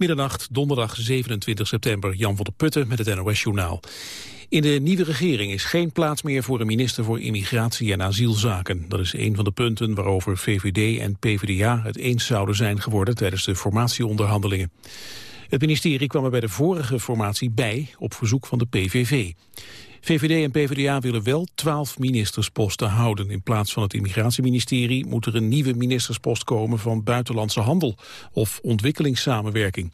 Middernacht, donderdag 27 september, Jan van der Putten met het NOS-journaal. In de nieuwe regering is geen plaats meer voor een minister voor immigratie en asielzaken. Dat is een van de punten waarover VVD en PvdA het eens zouden zijn geworden tijdens de formatieonderhandelingen. Het ministerie kwam er bij de vorige formatie bij op verzoek van de PVV. VVD en PvdA willen wel twaalf ministersposten houden. In plaats van het immigratieministerie moet er een nieuwe ministerspost komen van buitenlandse handel of ontwikkelingssamenwerking.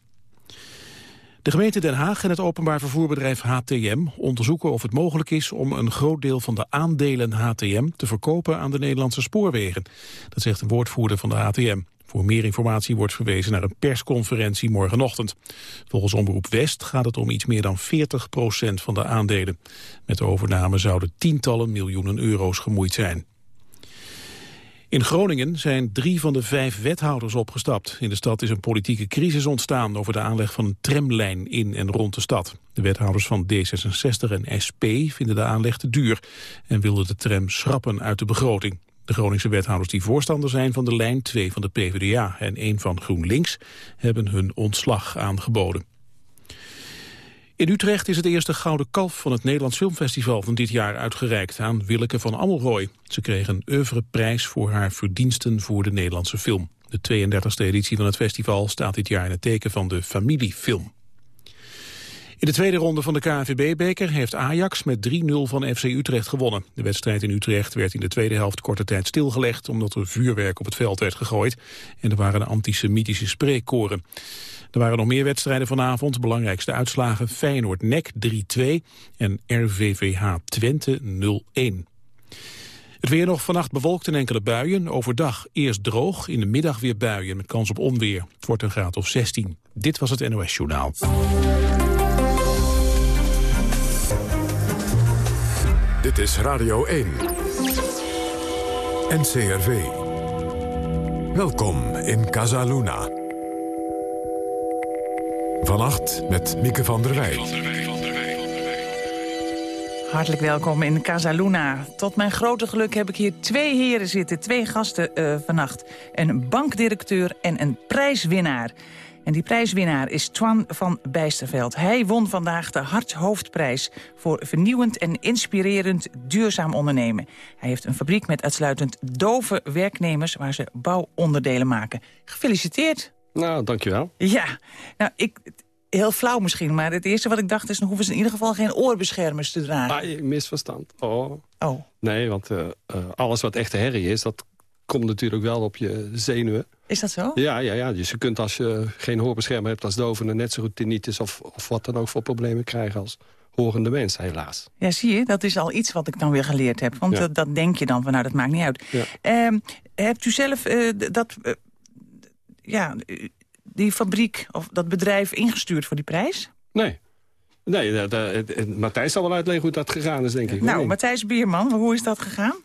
De gemeente Den Haag en het openbaar vervoerbedrijf HTM onderzoeken of het mogelijk is om een groot deel van de aandelen HTM te verkopen aan de Nederlandse spoorwegen. Dat zegt een woordvoerder van de HTM. Voor meer informatie wordt verwezen naar een persconferentie morgenochtend. Volgens Omroep West gaat het om iets meer dan 40 procent van de aandelen. Met de overname zouden tientallen miljoenen euro's gemoeid zijn. In Groningen zijn drie van de vijf wethouders opgestapt. In de stad is een politieke crisis ontstaan over de aanleg van een tramlijn in en rond de stad. De wethouders van D66 en SP vinden de aanleg te duur en wilden de tram schrappen uit de begroting. De Groningse wethouders die voorstander zijn van de lijn, twee van de PvdA en één van GroenLinks, hebben hun ontslag aangeboden. In Utrecht is het eerste Gouden Kalf van het Nederlands Filmfestival van dit jaar uitgereikt aan Willeke van Ammelrooy. Ze kreeg een oeuvreprijs voor haar verdiensten voor de Nederlandse film. De 32e editie van het festival staat dit jaar in het teken van de familiefilm. In de tweede ronde van de KNVB-beker heeft Ajax met 3-0 van FC Utrecht gewonnen. De wedstrijd in Utrecht werd in de tweede helft korte tijd stilgelegd... omdat er vuurwerk op het veld werd gegooid en er waren antisemitische spreekkoren. Er waren nog meer wedstrijden vanavond. Belangrijkste uitslagen Feyenoord-NEC 3-2 en RVVH Twente 0-1. Het weer nog vannacht bewolkt en enkele buien. Overdag eerst droog, in de middag weer buien met kans op onweer. Het wordt een graad of 16. Dit was het NOS Journaal. Dit is Radio 1. NCRV. Welkom in Casaluna. Vannacht met Mieke van der Wij. Hartelijk welkom in Casa Luna. Tot mijn grote geluk heb ik hier twee heren zitten, twee gasten uh, vannacht. Een bankdirecteur en een prijswinnaar. En die prijswinnaar is Twan van Bijsterveld. Hij won vandaag de Harthoofdprijs voor vernieuwend en inspirerend duurzaam ondernemen. Hij heeft een fabriek met uitsluitend dove werknemers waar ze bouwonderdelen maken. Gefeliciteerd. Nou, dankjewel. Ja, nou, ik, heel flauw misschien, maar het eerste wat ik dacht is... dan hoeven ze in ieder geval geen oorbeschermers te dragen. Ah, misverstand. Oh. oh. Nee, want uh, alles wat echte herrie is, dat komt natuurlijk wel op je zenuwen. Is dat zo? Ja, ja, ja. Dus je kunt als je geen hoorbeschermer hebt als dovende... net zo goed tinnitus of, of wat dan ook voor problemen krijgen als horende mens, helaas. Ja, zie je, dat is al iets wat ik dan weer geleerd heb. Want dat, dat, denk je dan van, nou, dat maakt niet uit. Ja. Uh, hebt u zelf uh, dat... Uh, ja, die fabriek of dat bedrijf ingestuurd voor die prijs? Nee. Nee, dat, Matthijs zal wel uitleggen hoe dat gegaan is, denk ik. Nou, Matthijs Bierman, hoe is dat gegaan?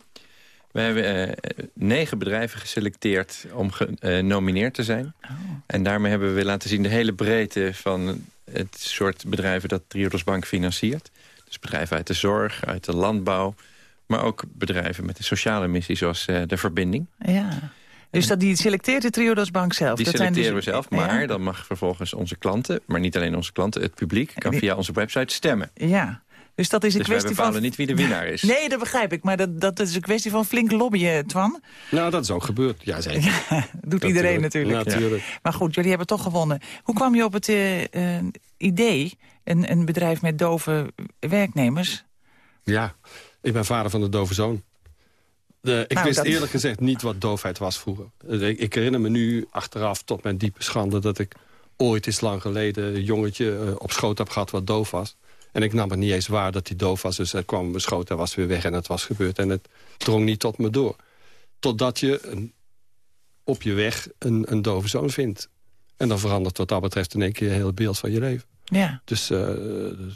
We hebben uh, negen bedrijven geselecteerd om genomineerd te zijn. Oh. En daarmee hebben we laten zien de hele breedte van het soort bedrijven dat Triodos Bank financiert. Dus bedrijven uit de zorg, uit de landbouw, maar ook bedrijven met een sociale missie zoals uh, de verbinding. Ja. Dus dat, die selecteert de Triodos Bank zelf? Die dat selecteren zijn dus, we zelf, maar dan mag vervolgens onze klanten... maar niet alleen onze klanten, het publiek kan via onze website stemmen. Ja, dus dat is een dus kwestie van... niet wie de winnaar is. Nee, dat begrijp ik. Maar dat, dat is een kwestie van flink lobbyen, Twan. Nou, dat is ook gebeurd. Ja, zeker. Ja, doet iedereen natuurlijk. natuurlijk. Maar goed, jullie hebben toch gewonnen. Hoe kwam je op het uh, idee, een, een bedrijf met dove werknemers? Ja, ik ben vader van de dove zoon. De, ik nou, wist eerlijk gezegd niet wat doofheid was vroeger. Ik, ik, herinner me nu achteraf tot mijn diepe schande... dat ik ooit eens lang geleden een jongetje uh, op schoot heb gehad wat doof was. En ik nam het niet eens waar dat hij doof was. Dus hij kwam schoot en was weer weg en het was gebeurd. En het drong niet tot me door. Totdat je een, op je weg een, een dove zoon vindt. En dan verandert wat dat betreft in één keer het hele beeld van je leven. Ja. Dus uh,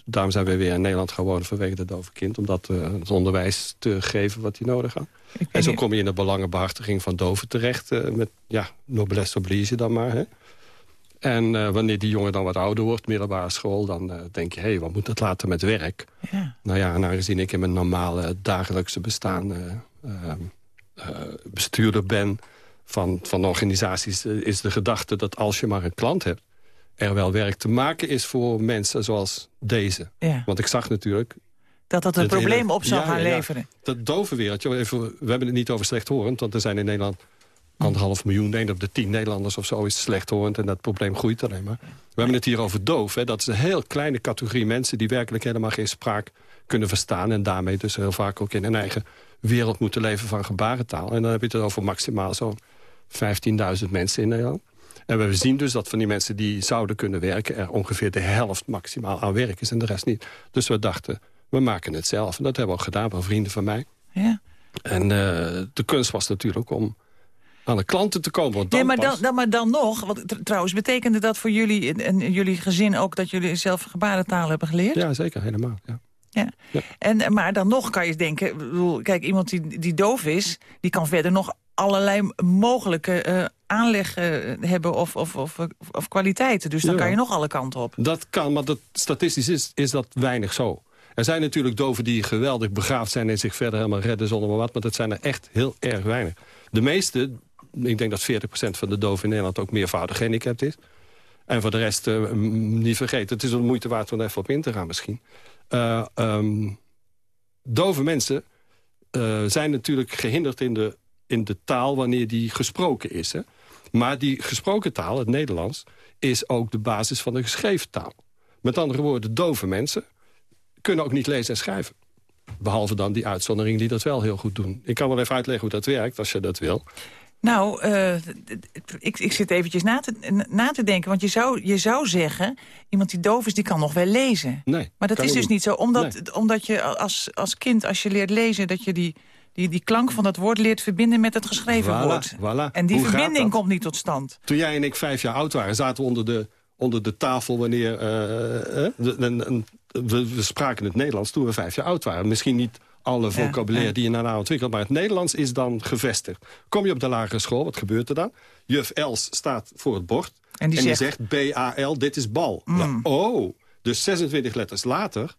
daarom zijn we weer in Nederland geworden vanwege het dove kind. Om dat uh, het onderwijs te geven wat hij nodig had. En zo kom je in de belangenbehartiging van doven terecht. Uh, met ja, noblesse oblige dan maar. Hè. En uh, wanneer die jongen dan wat ouder wordt, middelbare school... dan uh, denk je, hé, hey, wat moet het later met werk? Ja. Nou ja, en aangezien ik in mijn normale dagelijkse bestaan... Uh, bestuurder ben van, van organisaties... is de gedachte dat als je maar een klant hebt... er wel werk te maken is voor mensen zoals deze. Ja. Want ik zag natuurlijk... Dat dat een probleem hele- op zou Ja, gaan leveren. Dat dove wereldje, even, we hebben het niet over slechthorend... want er zijn in Nederland anderhalf miljoen, één op de tien Nederlanders of zo is slechthorend... en dat probleem groeit alleen maar. We hebben het hier over doof. Hè. Dat is een heel kleine categorie mensen... die werkelijk helemaal geen spraak kunnen verstaan... en daarmee dus heel vaak ook in hun eigen wereld moeten leven van gebarentaal. En dan heb je het over maximaal zo'n 15.000 mensen in Nederland. En we zien dus dat van die mensen die zouden kunnen werken... er ongeveer de helft maximaal aan werk is en de rest niet. Dus we dachten, we maken het zelf. En dat hebben we ook gedaan van vrienden van mij. Ja. En eh, de kunst was natuurlijk om aan de klanten te komen. Want dan Nee, maar pas- dan, dan, maar dan nog, want tr- trouwens, betekende dat voor jullie en, en jullie gezin ook dat jullie zelf gebarentaal hebben geleerd? Ja, zeker, helemaal. Ja. Ja. Ja. En, maar dan nog kan je denken, bedoel, kijk, iemand die, die doof is, die kan verder nog allerlei mogelijke eh, aanleg hebben of, of, of, of kwaliteiten. Dus dan Ja. kan je nog alle kanten op. Dat kan, maar dat, statistisch is, is dat weinig zo. Er zijn natuurlijk doven die geweldig begaafd zijn... en zich verder helemaal redden zonder maar wat. Maar dat zijn er echt heel erg weinig. De meeste, ik denk dat 40% van de doven in Nederland... ook meervoudig gehandicapt is. En voor de rest, eh, niet vergeten... het is de moeite waard om even op in te gaan misschien. Eh, ehm, dove mensen eh, zijn natuurlijk gehinderd in de, in de taal... wanneer die gesproken is. Hè? Maar die gesproken taal, het Nederlands... is ook de basis van de geschreven taal. Met andere woorden, dove mensen kunnen ook niet lezen en schrijven. Behalve dan die uitzonderingen die dat wel heel goed doen. Ik kan wel even uitleggen hoe dat werkt, als je dat wil. Nou, eh, ik, ik zit eventjes na te, na te denken. Want je zou, je zou zeggen, iemand die doof is, die kan nog wel lezen. Nee, Maar dat is dus niet zo. Omdat, Nee. omdat je als, als kind, als je leert lezen... dat je die, die, die klank van dat woord leert verbinden met het geschreven Voilà, woord. voilà. En die Hoe verbinding komt niet tot stand. Toen jij en ik vijf jaar oud waren, zaten we onder de, onder de tafel wanneer... eh, eh, de- we, we spraken het Nederlands toen we vijf jaar oud waren. Misschien niet alle vocabulaire die je daarna ontwikkelt... maar het Nederlands is dan gevestigd. Kom je op de lagere school, wat gebeurt er dan? Juf Els staat voor het bord En die en die zegt- B-A-L, dit is bal. Nou, oh, dus 26 letters later...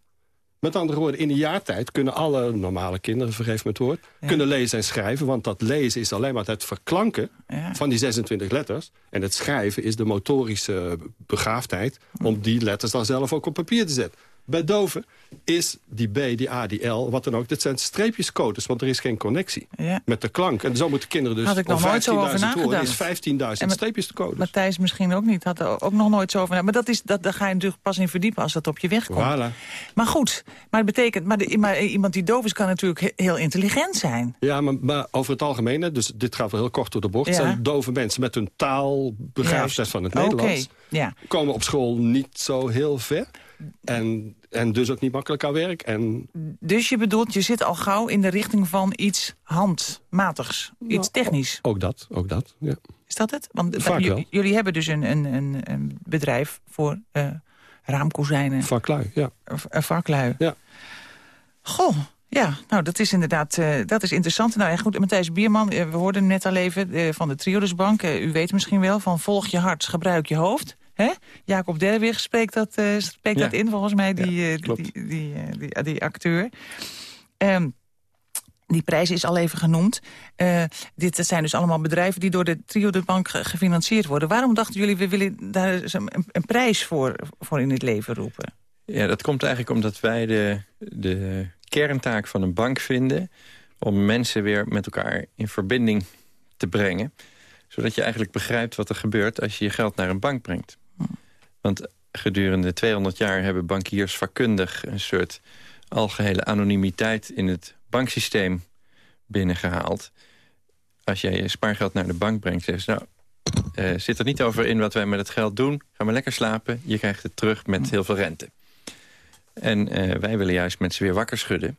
Met andere woorden, in een jaar tijd kunnen alle normale kinderen, vergeef me het woord... kunnen lezen en schrijven, want dat lezen is alleen maar het verklanken Ja. van die 26 letters. En het schrijven is de motorische begaafdheid... om die letters dan zelf ook op papier te zetten. Bij doven is die B, die A, die L, wat dan ook... dat zijn streepjescodes, want er is geen connectie Ja. met de klank. En zo moeten kinderen dus Had ik nog nooit zo over 15.000 woorden nagedacht. is 15.000 En met- streepjes te codes. Matthijs misschien ook niet. Had er ook nog nooit zo over na- Maar dat is, dat, daar ga je natuurlijk pas in verdiepen als dat op je weg komt. Voilà. Maar goed, maar het betekent, maar, de, maar iemand die doof is kan natuurlijk he- heel intelligent zijn. Ja, maar, maar over het algemeen, dus dit gaat wel heel kort door de bocht... Ja. zijn dove mensen met hun Juist. van het Nederlands... ja. komen op school niet zo heel ver. En, en dus ook niet makkelijk aan werk. En Dus je bedoelt, je zit al gauw in de richting van iets handmatigs. Iets technisch. ook dat, ook dat, ja. Is dat het? Want Vaak wel. jullie hebben dus een, een, een, een bedrijf voor eh raamkozijnen, Vaklui, ja. uh, vaklui. Ja. Goh, ja, nou dat is inderdaad eh, dat is interessant. Nou ja, goed, Matthijs Bierman, eh, we hoorden hem net al even eh, van de Triodusbank. Eh, u weet misschien wel van volg je hart, gebruik je hoofd. Hè? Jacob Derwig spreekt dat, eh, spreekt Ja. dat in volgens mij, die, Ja, eh, klopt. die, die, eh, die, die acteur. Ehm, die prijs is al even genoemd. Dit dat zijn dus allemaal bedrijven die door de Trio de Bank ge- gefinancierd worden. Waarom dachten jullie, we willen daar een, een, een prijs voor, voor in het leven roepen? Ja, dat komt eigenlijk omdat wij de, de kerntaak van een bank vinden... om mensen weer met elkaar in verbinding te brengen. Zodat je eigenlijk begrijpt wat er gebeurt als je je geld naar een bank brengt. Want gedurende 200 jaar hebben bankiers vakkundig... een soort algehele anonimiteit in het banksysteem binnengehaald. Als jij je spaargeld naar de bank brengt, zeggen ze... nou, eh, zit er niet over in wat wij met het geld doen. Ga maar lekker slapen. Je krijgt het terug met heel veel rente. En eh, wij willen juist mensen weer wakker schudden.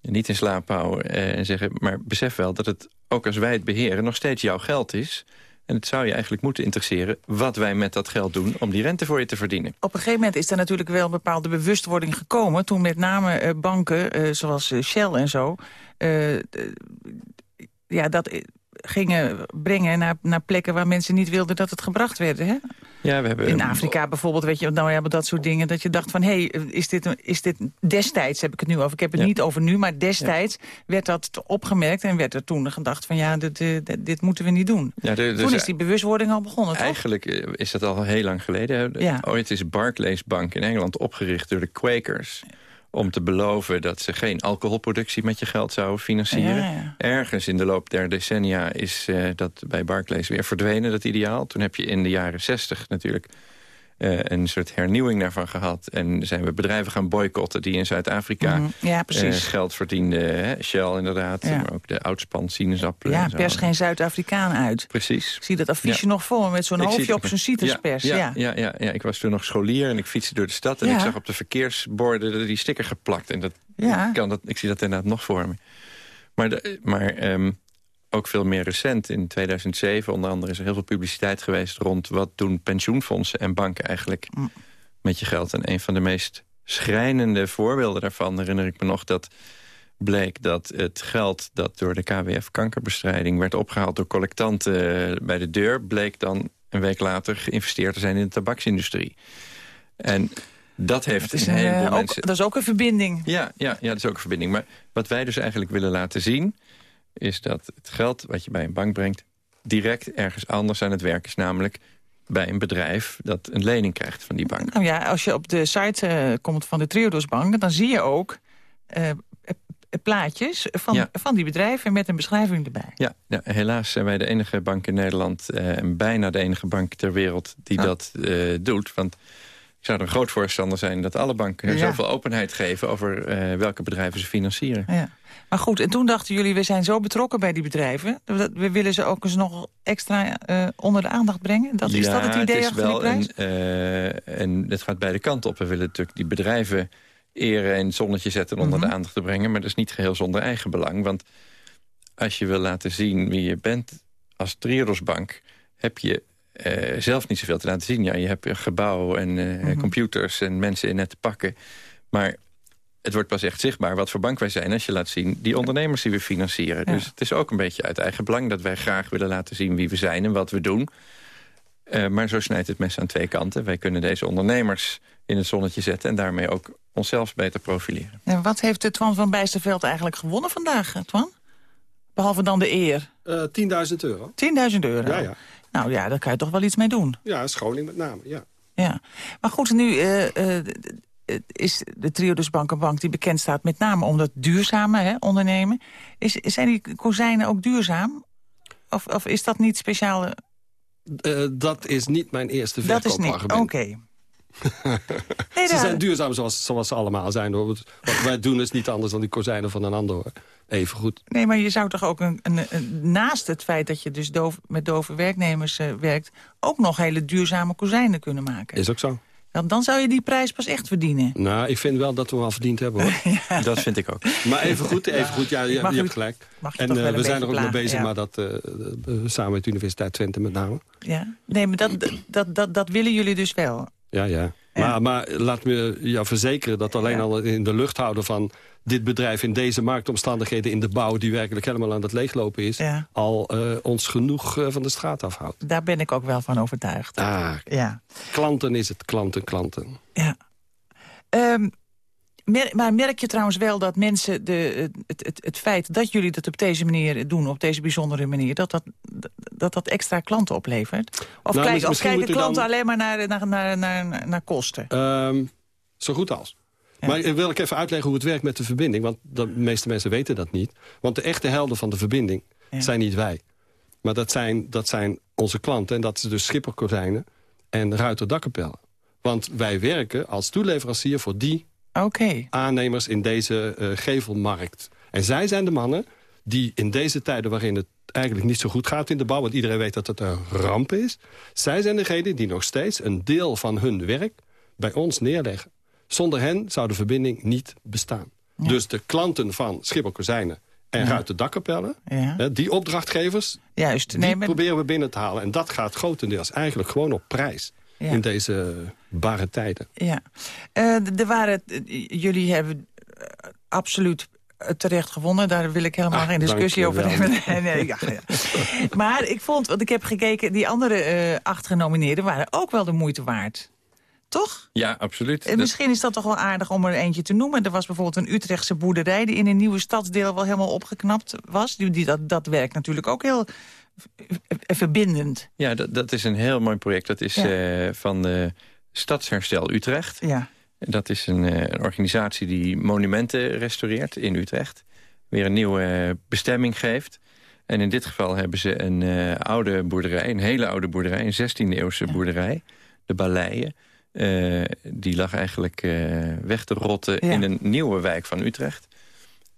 En niet in slaap houden eh, en zeggen... maar besef wel dat het, ook als wij het beheren, nog steeds jouw geld is. En het zou je eigenlijk moeten interesseren... wat wij met dat geld doen om die rente voor je te verdienen. Op een gegeven moment is er natuurlijk wel een bepaalde bewustwording gekomen... toen met name eh, banken, eh, zoals eh, Shell en zo... ja, dat gingen brengen naar, naar plekken waar mensen niet wilden dat het gebracht werd. Hè? Ja, we hebben... In Afrika bijvoorbeeld, weet je, nou hebben dat soort dingen... dat je dacht van, hé, hey, is, dit, is dit destijds, heb ik het nu over... ik heb het niet over nu, maar destijds werd dat opgemerkt... en werd er toen gedacht van, ja, dit, dit, dit moeten we niet doen. Ja, de, toen is die bewustwording al begonnen, toch? Eigenlijk eh, is dat al heel lang geleden. Ja. Ooit is Barclays Bank in Engeland opgericht door de Quakers om te beloven dat ze geen alcoholproductie met je geld zouden financieren. Ergens in de loop der decennia is uh, dat bij Barclays weer verdwenen, dat ideaal. Toen heb je in de jaren zestig natuurlijk uh, een soort hernieuwing daarvan gehad. En zijn we bedrijven gaan boycotten die in Zuid-Afrika mm, ja, uh, geld verdienden. Hè? Shell inderdaad, maar ook de oudspan sinaasappelen. Ja, pers geen Zuid-Afrikaan uit. Precies. Ik zie dat affiche nog voor met zo'n hoofdje op zijn cituspers. Ja, ja. Ja, ja, ik was toen nog scholier en ik fietste door de stad... en ik zag op de verkeersborden die sticker geplakt. En dat, kan dat, ik zie dat inderdaad nog voor me. Maar, de, maar um, ook veel meer recent. In 2007 onder andere is er heel veel publiciteit geweest... rond wat doen pensioenfondsen en banken eigenlijk mm. met je geld. En een van de meest schrijnende voorbeelden daarvan herinner ik me nog... dat bleek dat het geld dat door de KWF kankerbestrijding... werd opgehaald door collectanten bij de deur... bleek dan een week later geïnvesteerd te zijn in de tabaksindustrie. En dat heeft dat is, een, uh, mensen... Dat is ook een verbinding. Ja, ja, ja, dat is ook een verbinding. Maar wat wij dus eigenlijk willen laten zien is dat het geld wat je bij een bank brengt... direct ergens anders aan het werk is. Namelijk bij een bedrijf dat een lening krijgt van die bank. Nou ja, als je op de site uh, komt van de Triodos Bank... dan zie je ook uh, plaatjes van, van die bedrijven met een beschrijving erbij. Ja, ja, helaas zijn wij de enige bank in Nederland... en bijna de enige bank ter wereld die dat doet. Want ik zou er een groot voorstander zijn dat alle banken... zoveel openheid geven over welke bedrijven ze financieren. Ja. Maar goed, en toen dachten jullie, we zijn zo betrokken bij die bedrijven... we willen ze ook eens nog extra uh, onder de aandacht brengen? Dat, is dat het idee het is achter wel die prijs? Een, uh, en het gaat beide kanten op. We willen natuurlijk die bedrijven eren en zonnetje zetten... onder mm -hmm. de aandacht te brengen, maar dat is niet geheel zonder eigen belang. Want als je wil laten zien wie je bent als Triodosbank... heb je uh, zelf niet zoveel te laten zien. Ja, je hebt een gebouw en mm -hmm. computers en mensen in net te pakken... Maar het wordt pas echt zichtbaar wat voor bank wij zijn... als je laat zien die ondernemers die we financieren. Dus het is ook een beetje uit eigen belang... dat wij graag willen laten zien wie we zijn en wat we doen. Uh, maar zo snijdt het mes aan twee kanten. Wij kunnen deze ondernemers in het zonnetje zetten... en daarmee ook onszelf beter profileren. En wat heeft de Twan van Bijsterveld eigenlijk gewonnen vandaag, Twan? Behalve dan de eer. Uh, 10.000 euro. 10.000 euro? Ja, ja. Nou ja, daar kan je toch wel iets mee doen. Ja, scholing met name, ja. Ja, maar goed, nu, uh, is de Triodos Bank een bank die bekend staat met name om dat duurzame hè, ondernemen. Is, zijn die kozijnen ook duurzaam? Of, of is dat niet speciaal? Uh, dat is niet mijn eerste verkoopargument. Dat is niet, oké. Ze zijn duurzaam zoals, zoals ze allemaal zijn. Hoor. Wat wij doen is niet anders dan die kozijnen van een ander. Hoor. Even goed. Nee, maar je zou toch ook een, een, naast het feit dat je dus doof, met dove werknemers uh, werkt... ook nog hele duurzame kozijnen kunnen maken. Is ook zo. Dan, dan zou je die prijs pas echt verdienen. Nou, ik vind wel dat we hem al verdiend hebben, hoor. Dat vind ik ook. Maar even goed, even goed ja, je, hebt gelijk. en uh, we zijn er ook mee bezig, maar dat uh, samen met de Universiteit Twente met name. Ja, nee, maar dat, dat, dat, dat willen jullie dus wel. Ja, ja. Maar, maar laat me jou verzekeren dat alleen al in de lucht houden van dit bedrijf in deze marktomstandigheden in de bouw... die werkelijk helemaal aan het leeglopen is... al uh, ons genoeg uh, van de straat afhoudt. Daar ben ik ook wel van overtuigd. Ah, ja. Klanten is het, klanten, klanten. Ja. Um, mer maar merk je trouwens wel dat mensen de, het, het, het feit dat jullie dat op deze manier doen... op deze bijzondere manier, dat dat, dat, dat extra klanten oplevert? Of, nou, of kijken klanten dan... alleen maar naar, naar, naar, naar, naar kosten? Um, zo goed als. Maar wil ik even uitleggen hoe het werkt met de verbinding. Want de meeste mensen weten dat niet. Want de echte helden van de verbinding zijn niet wij. Maar dat zijn, dat zijn onze klanten. En dat is dus schipperkozijnen en ruiterdakkenpellen. Want wij werken als toeleverancier voor die aannemers in deze uh, gevelmarkt. En zij zijn de mannen die in deze tijden waarin het eigenlijk niet zo goed gaat in de bouw... want iedereen weet dat het een ramp is... zij zijn degenen die nog steeds een deel van hun werk bij ons neerleggen. Zonder hen zou de verbinding niet bestaan. Dus de klanten van Schipper Kozijnen en ja. Dakkapellen, ja. die opdrachtgevers, Juist. die proberen we binnen te halen. En dat gaat grotendeels eigenlijk gewoon op prijs. In deze barre tijden. Ja. Uh, er waren, jullie hebben absoluut terecht gevonden. Daar wil ik helemaal Ah, geen discussie over wel. hebben. Nee, nee, ja, ja. Maar ik vond, want ik heb gekeken... die andere eh, acht genomineerden waren ook wel de moeite waard. Toch? Ja, absoluut. Misschien is dat toch wel aardig om er eentje te noemen. Er was bijvoorbeeld een Utrechtse boerderij... die in een nieuwe stadsdeel wel helemaal opgeknapt was. Die, die, dat, dat werkt natuurlijk ook heel verbindend. Ja, dat, dat is een heel mooi project. Dat is Ja. eh, van de Stadsherstel Utrecht. Ja. Dat is een, eh, een organisatie die monumenten restaureert in Utrecht. Weer een nieuwe eh, bestemming geeft. En in dit geval hebben ze een eh, oude boerderij, een hele oude boerderij... een 16e-eeuwse boerderij, de Balleien. Eh, die lag eigenlijk eh, weg te rotten Ja. in een nieuwe wijk van Utrecht.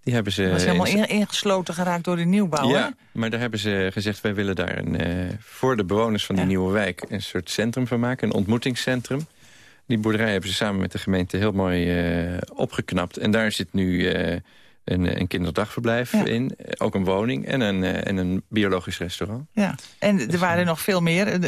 Die hebben ze... Dat helemaal in- in- ingesloten geraakt door de nieuwbouw, hè? ja, maar daar hebben ze gezegd... wij willen daar een, eh, voor de bewoners van die Ja. nieuwe wijk... een soort centrum van maken, een ontmoetingscentrum. Die boerderij hebben ze samen met de gemeente heel mooi eh, opgeknapt. En daar zit nu eh, een, een kinderdagverblijf Ja. in. Ook een woning en een, en een biologisch restaurant. Ja, en er waren nog veel meer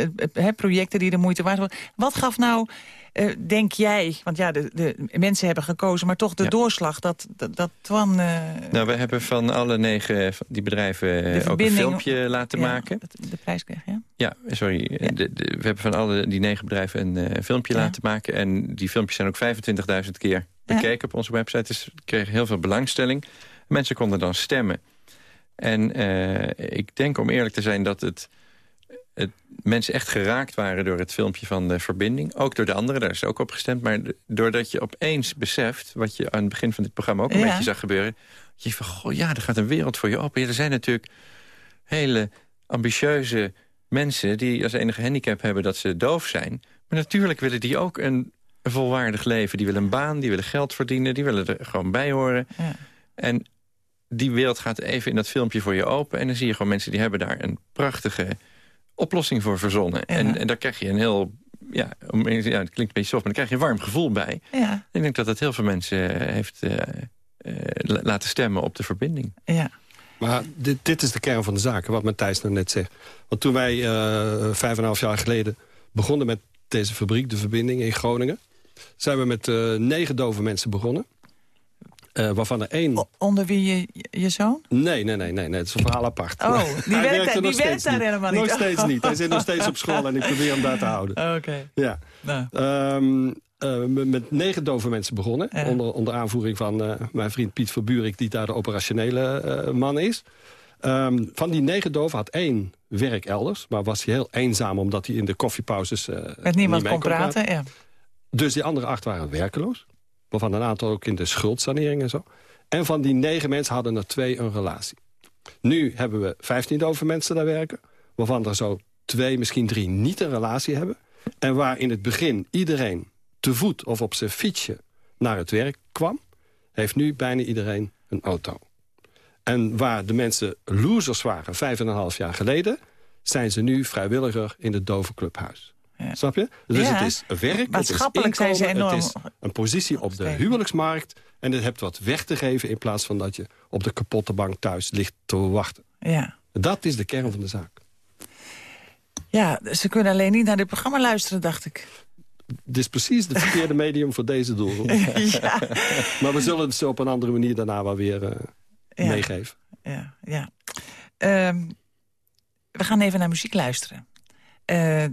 projecten die de moeite waard waren. Wat gaf nou, eh, denk jij, want ja, de, de mensen hebben gekozen... maar toch de Ja. doorslag dat, dat, dat Twan... eh, Nou, we hebben van alle negen van die bedrijven eh, ook een filmpje laten ja, maken. de, prijs kreeg, ja? Ja, sorry. Ja. De, de- we hebben van alle die negen bedrijven een eh, filmpje laten maken. En die filmpjes zijn ook 25.000 keer bekeken op onze website. Dus we kregen heel veel belangstelling. Mensen konden dan stemmen. En eh, ik denk om eerlijk te zijn dat het, het mensen echt geraakt waren door het filmpje van de verbinding. Ook door de anderen, daar is ook op gestemd. Maar doordat je opeens beseft, wat je aan het begin van dit programma ook een Ja. beetje zag gebeuren. Je van, goh, ja, er gaat een wereld voor je open. Ja, er zijn natuurlijk hele ambitieuze mensen die als enige handicap hebben dat ze doof zijn. Maar natuurlijk willen die ook een, een volwaardig leven. Die willen een baan, die willen geld verdienen, die willen er gewoon bij horen. Ja. En die wereld gaat even in dat filmpje voor je open. En dan zie je gewoon mensen die hebben daar een prachtige oplossing voor verzonnen. En, en daar krijg je een heel... Ja, om- ja, het klinkt een beetje soft, maar daar krijg je een warm gevoel bij. Ja, Ik denk dat dat heel veel mensen eh, heeft eh, eh, la- laten stemmen op de verbinding. ja. Maar dit, dit is de kern van de zaak, wat Matthijs nou net zegt. Want toen wij eh, vijf en een half jaar geleden begonnen met deze fabriek, de verbinding in Groningen... zijn we met eh, negen dove mensen begonnen. Eh, waarvan er één... O- onder wie je, je zoon? Nee, nee, nee, nee, nee, het is een verhaal apart. Oh, die Hij werkt daar- die werkt daar helemaal niet. Nog steeds niet. Hij zit nog steeds op school en ik probeer hem daar te houden. Oké. Ja. Nou, Ehm, eh, met- negen dove mensen begonnen. Ja. Onder, onder aanvoering van eh, mijn vriend Piet Verbuurik... die daar de operationele man is. Ehm, van die negen doven had één werk elders. Maar was hij heel eenzaam omdat hij in de koffiepauzes... met niemand niet kon praten, ja. Dus die andere acht waren werkeloos. Waarvan een aantal ook in de schuldsanering en zo. En van die negen mensen hadden er twee een relatie. Nu hebben we 15 dove mensen daar werken. Waarvan er zo twee, misschien drie niet een relatie hebben. En waar in het begin iedereen te voet of op zijn fietsje naar het werk kwam... heeft nu bijna iedereen een auto. En waar de mensen losers waren vijf en een half jaar geleden... zijn ze nu vrijwilliger in het dove clubhuis. Snap je? Dus het is werk, het is Maatschappelijk zijn ze enorm het is een positie op de huwelijksmarkt... en het hebt wat weg te geven in plaats van dat je op de kapotte bank thuis ligt te wachten. Ja. Dat is de kern van de zaak. ja, ze kunnen alleen niet naar dit programma luisteren, dacht ik. Dit is precies het verkeerde medium voor deze doelgroep. ja, Maar we zullen het zo op een andere manier daarna wel weer eh, Ja. meegeven. ja, ja. Ehm, we gaan even naar muziek luisteren. Eh,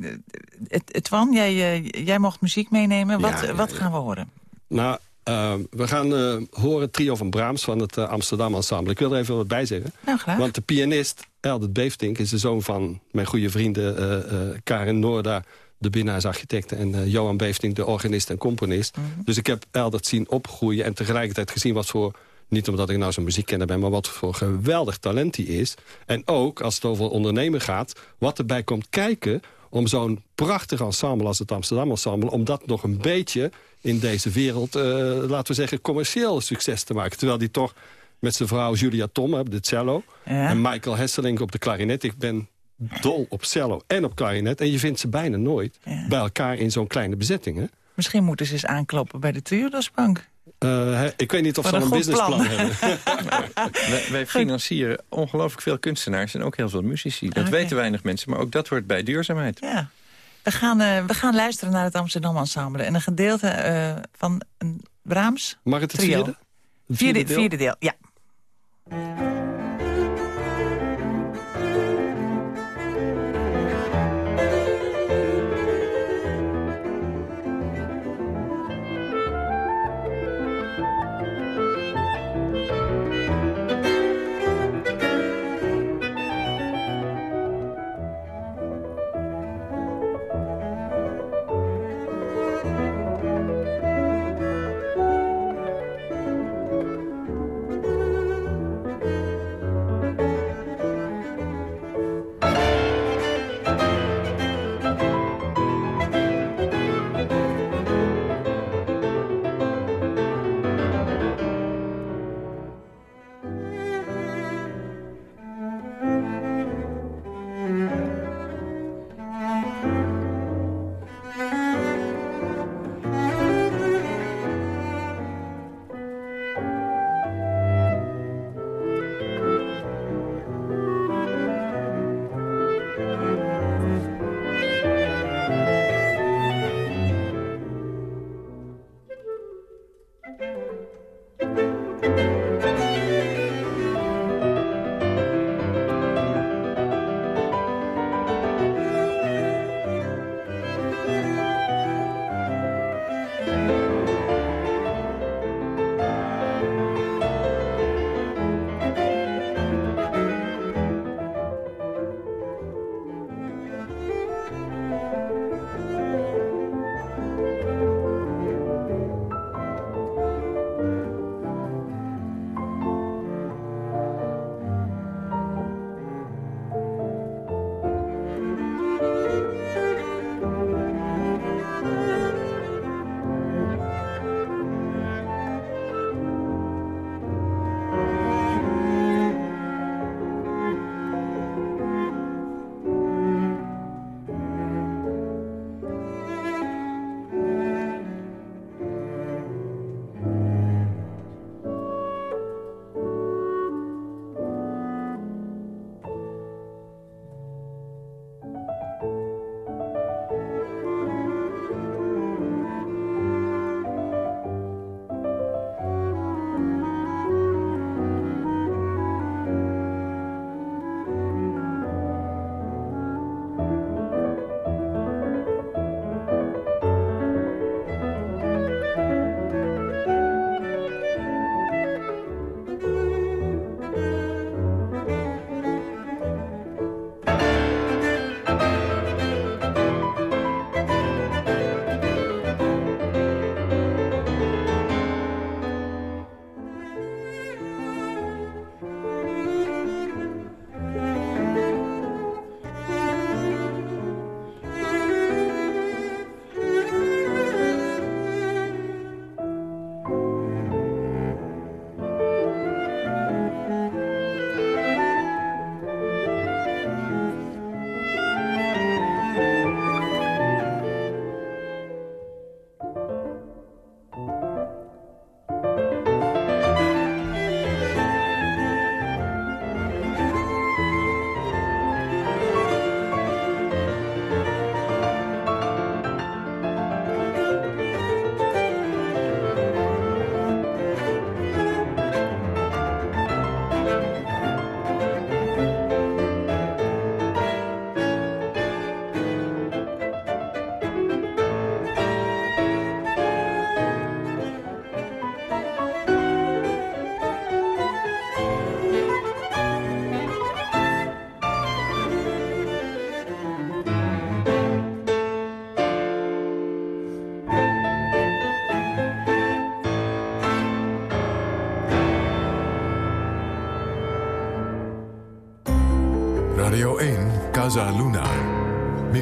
het, het Twan, jij, eh, jij mocht muziek meenemen. Wat, Ja, wat gaan we horen? Nou, eh, we gaan eh, horen het trio van Brahms van het eh, Amsterdam Ensemble. Ik wil er even wat bij zeggen. Nou, graag. Want de pianist Eldert Beeftink is de zoon van mijn goede vrienden... eh, eh, Karin Noorda, de binnenhuisarchitecte... en eh, Johan Beeftink, de organist en componist. Mhm. Dus ik heb Eldert zien opgroeien en tegelijkertijd gezien wat voor... niet omdat ik nou zo'n muziekkenner ben... maar wat voor geweldig talent hij is. En ook, als het over ondernemen gaat... wat erbij komt kijken om zo'n prachtig ensemble als het Amsterdam Ensemble... om dat nog een beetje in deze wereld, eh, laten we zeggen, commercieel succes te maken. Terwijl die toch met zijn vrouw Julia Tom op de cello... Ja. en Michael Hesselink op de klarinet. Ik ben dol op cello en op klarinet. En je vindt ze bijna nooit Ja. bij elkaar in zo'n kleine bezetting. Hè? Misschien moeten ze eens aankloppen bij de Triodosbank. Eh, ik weet niet of ze al een businessplan plan. hebben. Wij, wij financieren ongelooflijk veel kunstenaars en ook heel veel muzici. Dat weten weinig mensen, maar ook dat hoort bij duurzaamheid. Ja. We gaan, eh, we gaan luisteren naar het Amsterdam Ensemble. En een gedeelte eh, van een Brahms Mag het het Trio. vierde? Het vierde, deel? vierde deel. Ja.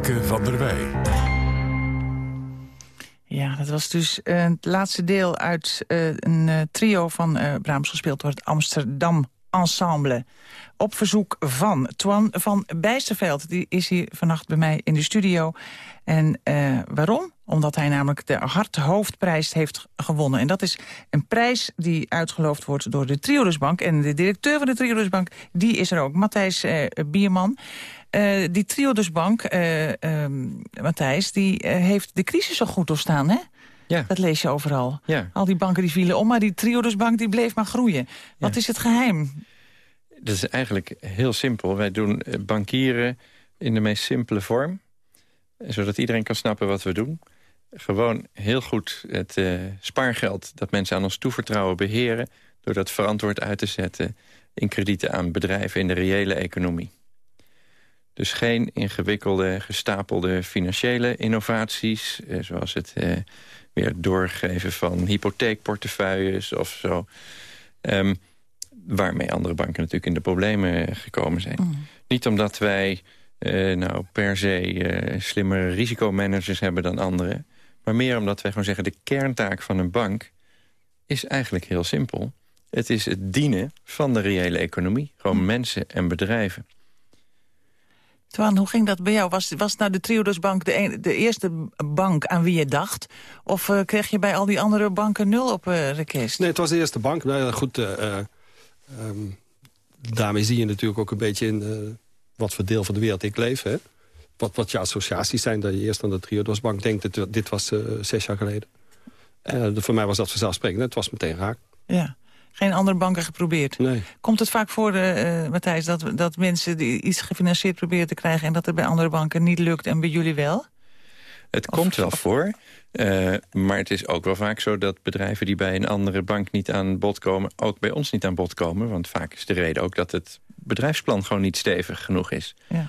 Van der Wij. Ja, dat was dus uh, het laatste deel uit uh, een uh, trio van Brahms gespeeld door het Amsterdam Ensemble. Op verzoek van Twan van Bijsterveld. Die is hier vannacht bij mij in de studio. En waarom? Omdat hij namelijk de Hart Hoofdprijs heeft gewonnen. En dat is een prijs die uitgeloofd wordt door de Triodusbank. En de directeur van de Triodusbank, die is er ook, Matthijs Bierman. Uh, die Triodusbank, uh, uh, Matthijs, die eh, heeft de crisis zo goed doorstaan, hè? Ja. Dat lees je overal. Ja. Al die banken die vielen om, maar die Triodusbank die bleef maar groeien. Wat is het geheim? Dat is eigenlijk heel simpel. Wij doen eh, bankieren in de meest simpele vorm. Zodat iedereen kan snappen wat we doen. Gewoon heel goed het uh, spaargeld dat mensen aan ons toevertrouwen beheren... door dat verantwoord uit te zetten in kredieten aan bedrijven in de reële economie. Dus geen ingewikkelde, gestapelde financiële innovaties... Eh, zoals het eh, weer doorgeven van hypotheekportefeuilles of zo. Um, waarmee andere banken natuurlijk in de problemen gekomen zijn. Mm. Niet omdat wij uh, nou per se uh, slimmere risicomanagers hebben dan anderen... maar meer omdat wij gewoon zeggen... de kerntaak van een bank is eigenlijk heel simpel. Het is het dienen van de reële economie. Gewoon mm. mensen en bedrijven. Twan, hoe ging dat bij jou? Was, was nou de Triodosbank de, de eerste bank aan wie je dacht? Of uh, kreeg je bij al die andere banken nul op uh, request? Nee, het was de eerste bank. Nou, goed, uh, um, daarmee zie je natuurlijk ook een beetje in wat voor deel van de wereld ik leef. Hè? Wat, wat je associaties zijn dat je eerst aan de Triodosbank denkt. Dit was zes jaar geleden. voor mij was dat vanzelfsprekend. Het was meteen raak. Ja. Geen andere banken geprobeerd? Nee. Komt het vaak voor, uh, Matthijs, dat, dat mensen die iets gefinancierd proberen te krijgen... en dat het bij andere banken niet lukt en bij jullie wel? Het komt wel voor, uh, maar het is ook wel vaak zo dat bedrijven die bij een andere bank niet aan bod komen... ook bij ons niet aan bod komen. Want vaak is de reden ook dat het bedrijfsplan gewoon niet stevig genoeg is. Ja.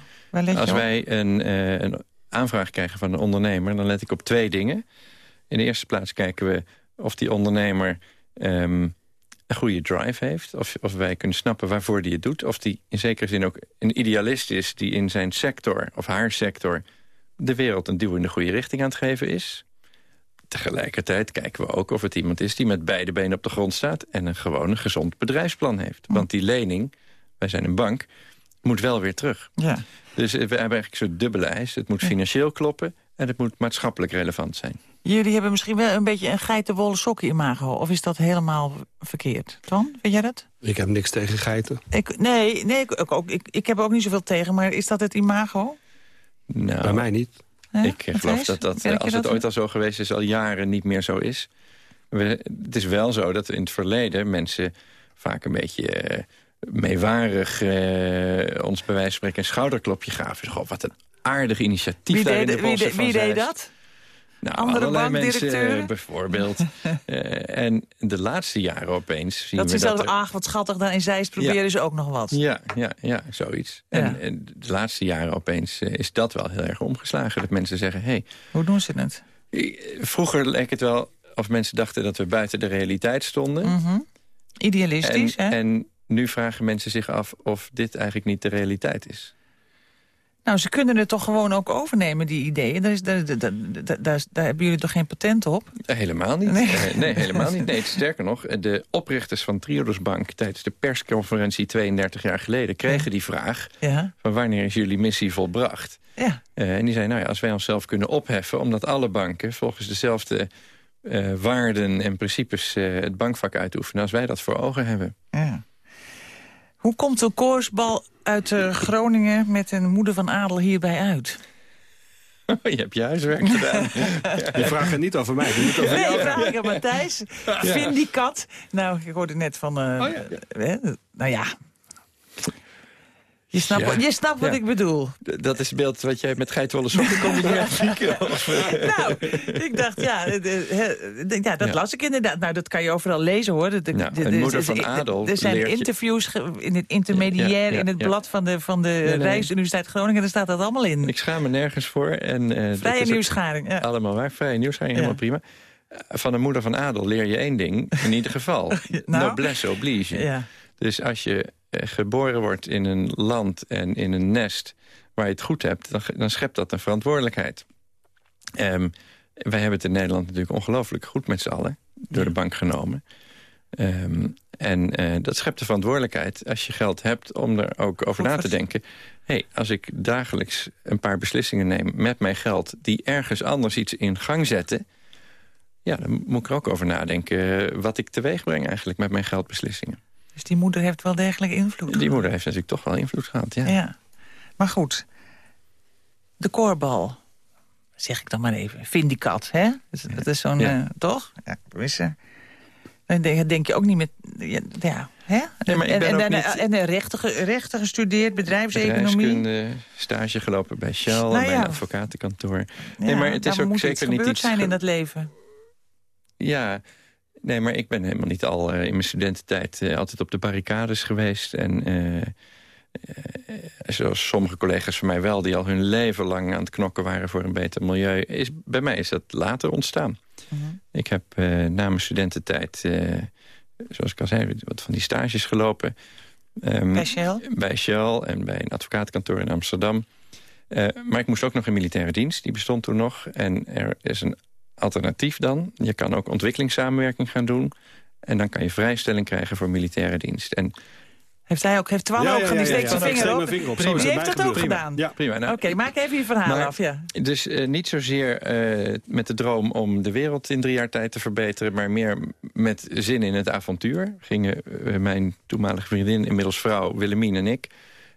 Als wij een, uh, een aanvraag krijgen van een ondernemer, dan let ik op twee dingen. In de eerste plaats kijken we of die ondernemer... Um, een goede drive heeft. Of, of wij kunnen snappen waarvoor hij het doet. Of die in zekere zin ook een idealist is die in zijn sector of haar sector... de wereld een duw in de goede richting aan het geven is. Tegelijkertijd kijken we ook of het iemand is die met beide benen op de grond staat... en een gewoon gezond bedrijfsplan heeft. Want die lening, wij zijn een bank, moet wel weer terug. Ja. Dus we hebben eigenlijk zo'n dubbele eis. Het moet financieel kloppen en het moet maatschappelijk relevant zijn. Jullie hebben misschien wel een beetje een geitenwolle sokken imago. Of is dat helemaal verkeerd? Ton, vind jij dat? Ik heb niks tegen geiten. Ik, nee, nee ik, ook, ik, ik heb er ook niet zoveel tegen. Maar is dat het imago? Nou, Bij mij niet. Ik geloof dat, dat als het ooit al zo geweest is, al jaren niet meer zo is. We, het is wel zo dat in het verleden mensen vaak een beetje... Uh, meewarig uh, ons bij wijze van spreken een schouderklopje gaven. Goh, wat een aardig initiatief wie daar deed, in de wie, wie deed dat? Nou, Andere bankdirecteuren? Mensen, bijvoorbeeld. uh, en de laatste jaren opeens zien dat we ze zelfs, ach, wat schattig, daar in Zeist proberen ja. ze ook nog wat. Ja, ja, ja zoiets. Ja. En, en, de laatste jaren opeens uh, is dat wel heel erg omgeslagen. Dat mensen zeggen, hey, Hoe doen ze het? Vroeger leek het wel of mensen dachten dat we buiten de realiteit stonden. Mm -hmm. Idealistisch, en, hè? En nu vragen mensen zich af of dit eigenlijk niet de realiteit is. Nou, ze kunnen het toch gewoon ook overnemen, die ideeën. Daar, is, daar, daar, daar, daar hebben jullie toch geen patent op? Helemaal niet. Nee, uh, nee helemaal niet. Nee, sterker nog, de oprichters van Triodos Bank... tijdens de persconferentie 32 jaar geleden... kregen die vraag ja. van wanneer is jullie missie volbracht? Ja. Uh, en die zei, nou ja, als wij onszelf kunnen opheffen... omdat alle banken volgens dezelfde uh, waarden en principes... het bankvak uitoefenen... als wij dat voor ogen hebben. Ja. Hoe komt de koorsbal uit uh, Groningen met een moeder van adel hierbij uit? je hebt je huiswerk gedaan. Je vraagt het niet over mij. Je over nee, jou. vraag ik aan Matthijs. Vind die kat. Nou, ik hoorde net van... Uh, oh, ja. nou ja, je snapt, ja. je snapt wat ja. ik bedoel. D dat is het beeld wat jij met geitwolle sokken combineert. nou, ik dacht, ja, de, ja dat las ik inderdaad. Nou, dat kan je overal lezen, hoor. De, moeder van Adel Er zijn interviews in het intermediair, in het blad van de, van de nee, nee. Rijksuniversiteit Groningen. Daar staat dat allemaal in. Ik schaam me nergens voor. En, uh, Vrije nieuwsgaring. Allemaal waar, vrije nieuwsgaring, helemaal prima. Van de moeder van Adel leer je één ding, in ieder geval. nou? Noblesse oblige. Dus als je geboren wordt in een land en in een nest waar je het goed hebt... dan, dan schept dat een verantwoordelijkheid. Um, wij hebben het in Nederland natuurlijk ongelooflijk goed met z'n allen. Door de bank genomen. Um, en uh, dat schept de verantwoordelijkheid als je geld hebt om er ook over na te denken. hey, als ik dagelijks een paar beslissingen neem met mijn geld... die ergens anders iets in gang zetten... ja, dan moet ik er ook over nadenken wat ik teweeg breng eigenlijk met mijn geldbeslissingen. Dus die moeder heeft wel degelijk invloed Die moeder heeft natuurlijk toch wel invloed gehad, ja. ja. Maar goed, de koorbal, zeg ik dan maar even. Vindicat, hè? Dat is zo'n, ja. uh, toch? Ja, tenminste... Dan denk je ook niet met... Ja, hè? Nee, maar en, en, niet... en rechten, rechten gestudeerd, bedrijfseconomie. stage gelopen bij Shell, nou, bij een advocatenkantoor. nee, maar het is ook zeker niet iets... zijn in dat leven. Ja, nee, maar ik ben helemaal niet al uh, in mijn studententijd... Uh, altijd op de barricades geweest. En uh, zoals sommige collega's van mij wel... die al hun leven lang aan het knokken waren voor een beter milieu... Is, bij mij is dat later ontstaan. Mhm. Ik heb uh, na mijn studententijd, zoals ik al zei, wat van die stages gelopen. Um, bij Shell? Bij Shell en bij een advocaatkantoor in Amsterdam. Maar ik moest ook nog in militaire dienst, die bestond toen nog. En er is een alternatief dan. Je kan ook ontwikkelingssamenwerking gaan doen. En dan kan je vrijstelling krijgen voor militaire dienst. En heeft hij ook, heeft Twan ook, ja, die steekt zijn vinger op. Vinger op. Die heeft dat ook gedaan. Ja. Prima. Nou, Oké, maak even je verhaal af. Ja. Dus uh, niet zozeer uh, met de droom om de wereld in drie jaar tijd te verbeteren... maar meer met zin in het avontuur. Gingen uh, mijn toenmalige vriendin, inmiddels vrouw Willemien en ik...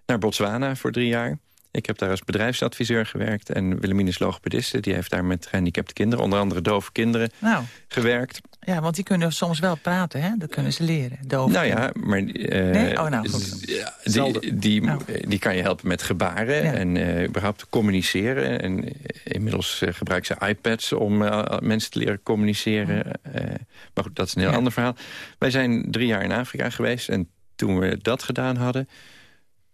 naar Botswana voor drie jaar. Ik heb daar als bedrijfsadviseur gewerkt. En Willemien is logopediste. Die heeft daar met gehandicapte kinderen, onder andere dove kinderen, nou. gewerkt. Ja, want die kunnen soms wel praten, hè? Dat kunnen ze leren, dove Nou ja, maar... Uh, nee? Oh, nou, goed. die, die, oh. die kan je helpen met gebaren ja. en uh, überhaupt communiceren. En uh, inmiddels gebruiken ze iPads om mensen te leren communiceren. Oh. maar goed, dat is een heel ja. ander verhaal. Wij zijn drie jaar in Afrika geweest en toen we dat gedaan hadden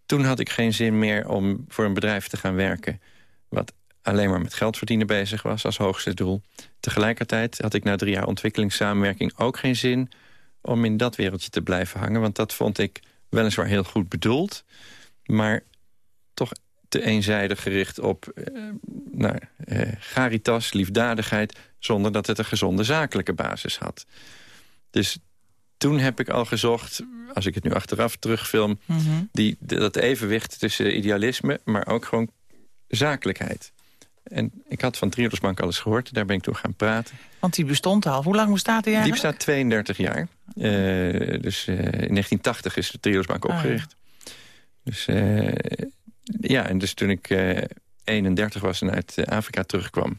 toen had ik geen zin meer om voor een bedrijf te gaan werken... wat alleen maar met geld verdienen bezig was als hoogste doel. Tegelijkertijd had ik na drie jaar ontwikkelingssamenwerking ook geen zin... om in dat wereldje te blijven hangen. Want dat vond ik weliswaar heel goed bedoeld... maar toch te eenzijdig gericht op eh, nou, eh, garitas, liefdadigheid... zonder dat het een gezonde zakelijke basis had. Dus toen heb ik al gezocht, als ik het nu achteraf terugfilm... Mm -hmm. die, dat evenwicht tussen idealisme, maar ook gewoon zakelijkheid. En ik had van Triodos Bank alles gehoord, daar ben ik toen gaan praten. Want die bestond al. Hoe lang bestaat die eigenlijk? Die bestaat 32 jaar. Uh, dus uh, in 1980 is de Triodos Bank opgericht. Oh, ja. Dus uh, ja, en dus toen ik 31 was en uit Afrika terugkwam...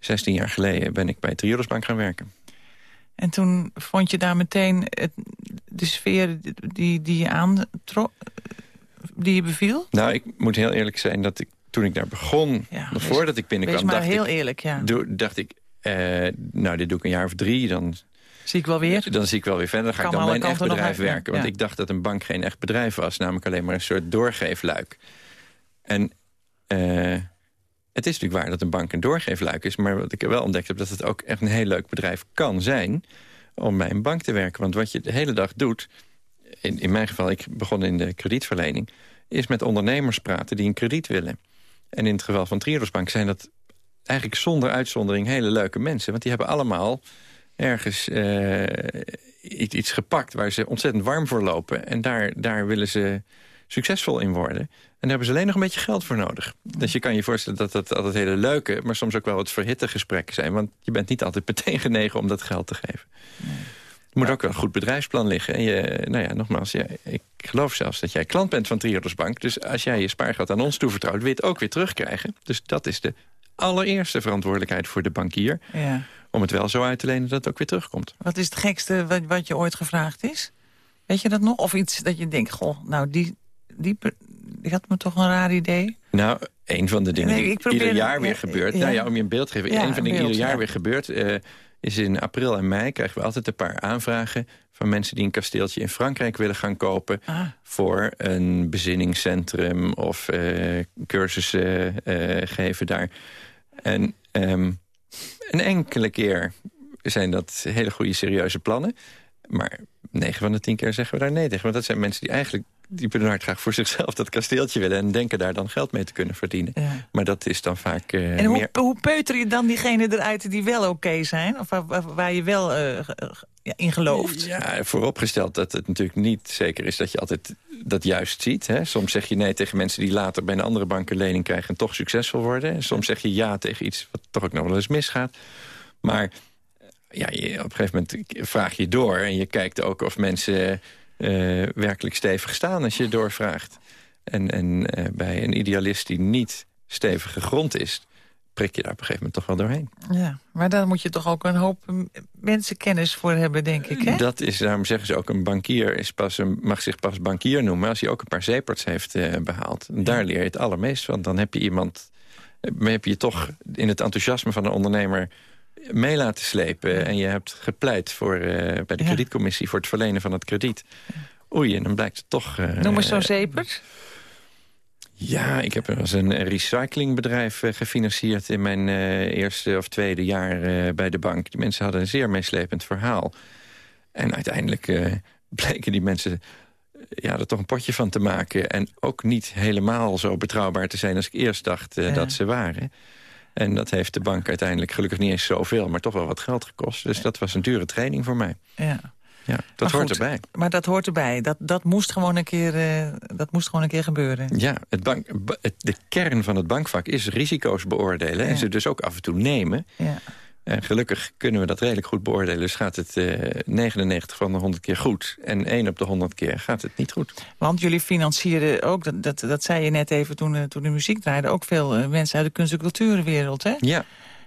16 jaar geleden ben ik bij Triodos Bank gaan werken. En toen vond je daar meteen het, de sfeer die, die je aantrok, die je beviel? Nou, ik moet heel eerlijk zijn dat ik toen ik daar begon, ja, voordat ik binnenkwam... maar dacht heel ik, eerlijk, ja. dacht ik, eh, nou, dit doe ik een jaar of drie, dan... Zie ik wel weer? Dan zie ik wel weer verder. Dan ga ik dan bij een echt bedrijf werken. Want ik dacht dat een bank geen echt bedrijf was. Namelijk alleen maar een soort doorgeefluik. En uh, het is natuurlijk waar dat een bank een doorgeefluik is... maar wat ik wel ontdekt heb, dat het ook echt een heel leuk bedrijf kan zijn... om bij een bank te werken. Want wat je de hele dag doet... in, in mijn geval, ik begon in de kredietverlening... is met ondernemers praten die een krediet willen. En in het geval van Triodos Bank zijn dat eigenlijk zonder uitzondering hele leuke mensen. Want die hebben allemaal ergens uh, iets gepakt waar ze ontzettend warm voor lopen. En daar, daar willen ze succesvol in worden. En daar hebben ze alleen nog een beetje geld voor nodig. Dus je kan je voorstellen dat dat altijd hele leuke... maar soms ook wel wat verhitte gesprekken zijn. Want je bent niet altijd meteen genegen om dat geld te geven. Nee. Er moet ook wel een goed bedrijfsplan liggen. En je, nou ja, nogmaals, ja, ik geloof zelfs dat jij klant bent van Triodos Bank. Dus als jij je spaargeld aan ons toevertrouwt, wil je het ook weer terugkrijgen. Dus dat is de allereerste verantwoordelijkheid voor de bankier. Ja. Om het wel zo uit te lenen dat het ook weer terugkomt. Wat is het gekste wat, wat je ooit gevraagd is? Weet je dat nog? Of iets dat je denkt, goh, nou die, die, die had me toch een raar idee. Nou, een van de dingen die ieder jaar weer gebeurt... Nou ja, om je een beeld te geven. een van de dingen die ieder jaar weer gebeurt... Uh, is in april en mei krijgen we altijd een paar aanvragen... van mensen die een kasteeltje in Frankrijk willen gaan kopen... Ah. voor een bezinningscentrum of uh, cursussen uh, geven daar. En um, een enkele keer zijn dat hele goede serieuze plannen. Maar 9 van de 10 keer zeggen we daar nee tegen. Want dat zijn mensen die eigenlijk die Bernard graag voor zichzelf dat kasteeltje willen... en denken daar dan geld mee te kunnen verdienen. Maar dat is dan vaak uh, En hoe, meer... hoe peuter je dan diegenen eruit die wel oké zijn? Of waar, waar, je wel uh, ja, in gelooft? Ja, vooropgesteld dat het natuurlijk niet zeker is dat je altijd dat juist ziet. Hè? Soms zeg je nee tegen mensen die later bij een andere bank een lening krijgen... en toch succesvol worden. En soms zeg je ja tegen iets wat toch ook nog wel eens misgaat. Maar ja, je, op een gegeven moment vraag je door... en je kijkt ook of mensen werkelijk stevig staan als je doorvraagt. En, en uh, bij een idealist die niet stevig gegrond is... prik je daar op een gegeven moment toch wel doorheen. Ja, maar daar moet je toch ook een hoop mensenkennis voor hebben, denk ik, hè? Dat is, daarom zeggen ze ook, een bankier is pas een, mag zich pas bankier noemen... als hij ook een paar zeeperts heeft uh, behaald. Daar leer je het allermeest van. Dan heb je iemand... heb je toch in het enthousiasme van een ondernemer mee laten slepen... en je hebt gepleit voor, uh, bij de kredietcommissie... voor het verlenen van het krediet. Oei, en dan blijkt het toch... Uh, Noem eens zo'n zepert. Ja, ik heb er als een recyclingbedrijf uh, gefinancierd... in mijn eerste of tweede jaar bij de bank. Die mensen hadden een zeer meeslepend verhaal. En uiteindelijk bleken die mensen ja, er toch een potje van te maken... en ook niet helemaal zo betrouwbaar te zijn als ik eerst dacht ja. dat ze waren... En dat heeft de bank uiteindelijk gelukkig niet eens zoveel... maar toch wel wat geld gekost. Dus dat was een dure training voor mij. Ja. Ja, dat hoort erbij. Maar dat hoort erbij. Dat, dat, moest gewoon een keer, uh, dat moest gewoon een keer gebeuren. Ja, het bank, het, de kern van het bankvak is risico's beoordelen... Ja. en ze dus ook af en toe nemen. Ja. En gelukkig kunnen we dat redelijk goed beoordelen. Dus gaat het uh, 99 van de 100 keer goed. En 1 op de 100 keer gaat het niet goed. Want jullie financieren ook, dat, dat, dat zei je net even toen, uh, toen de muziek draaide... ook veel uh, mensen uit de kunst- en cultuurwereld, hè? Ja.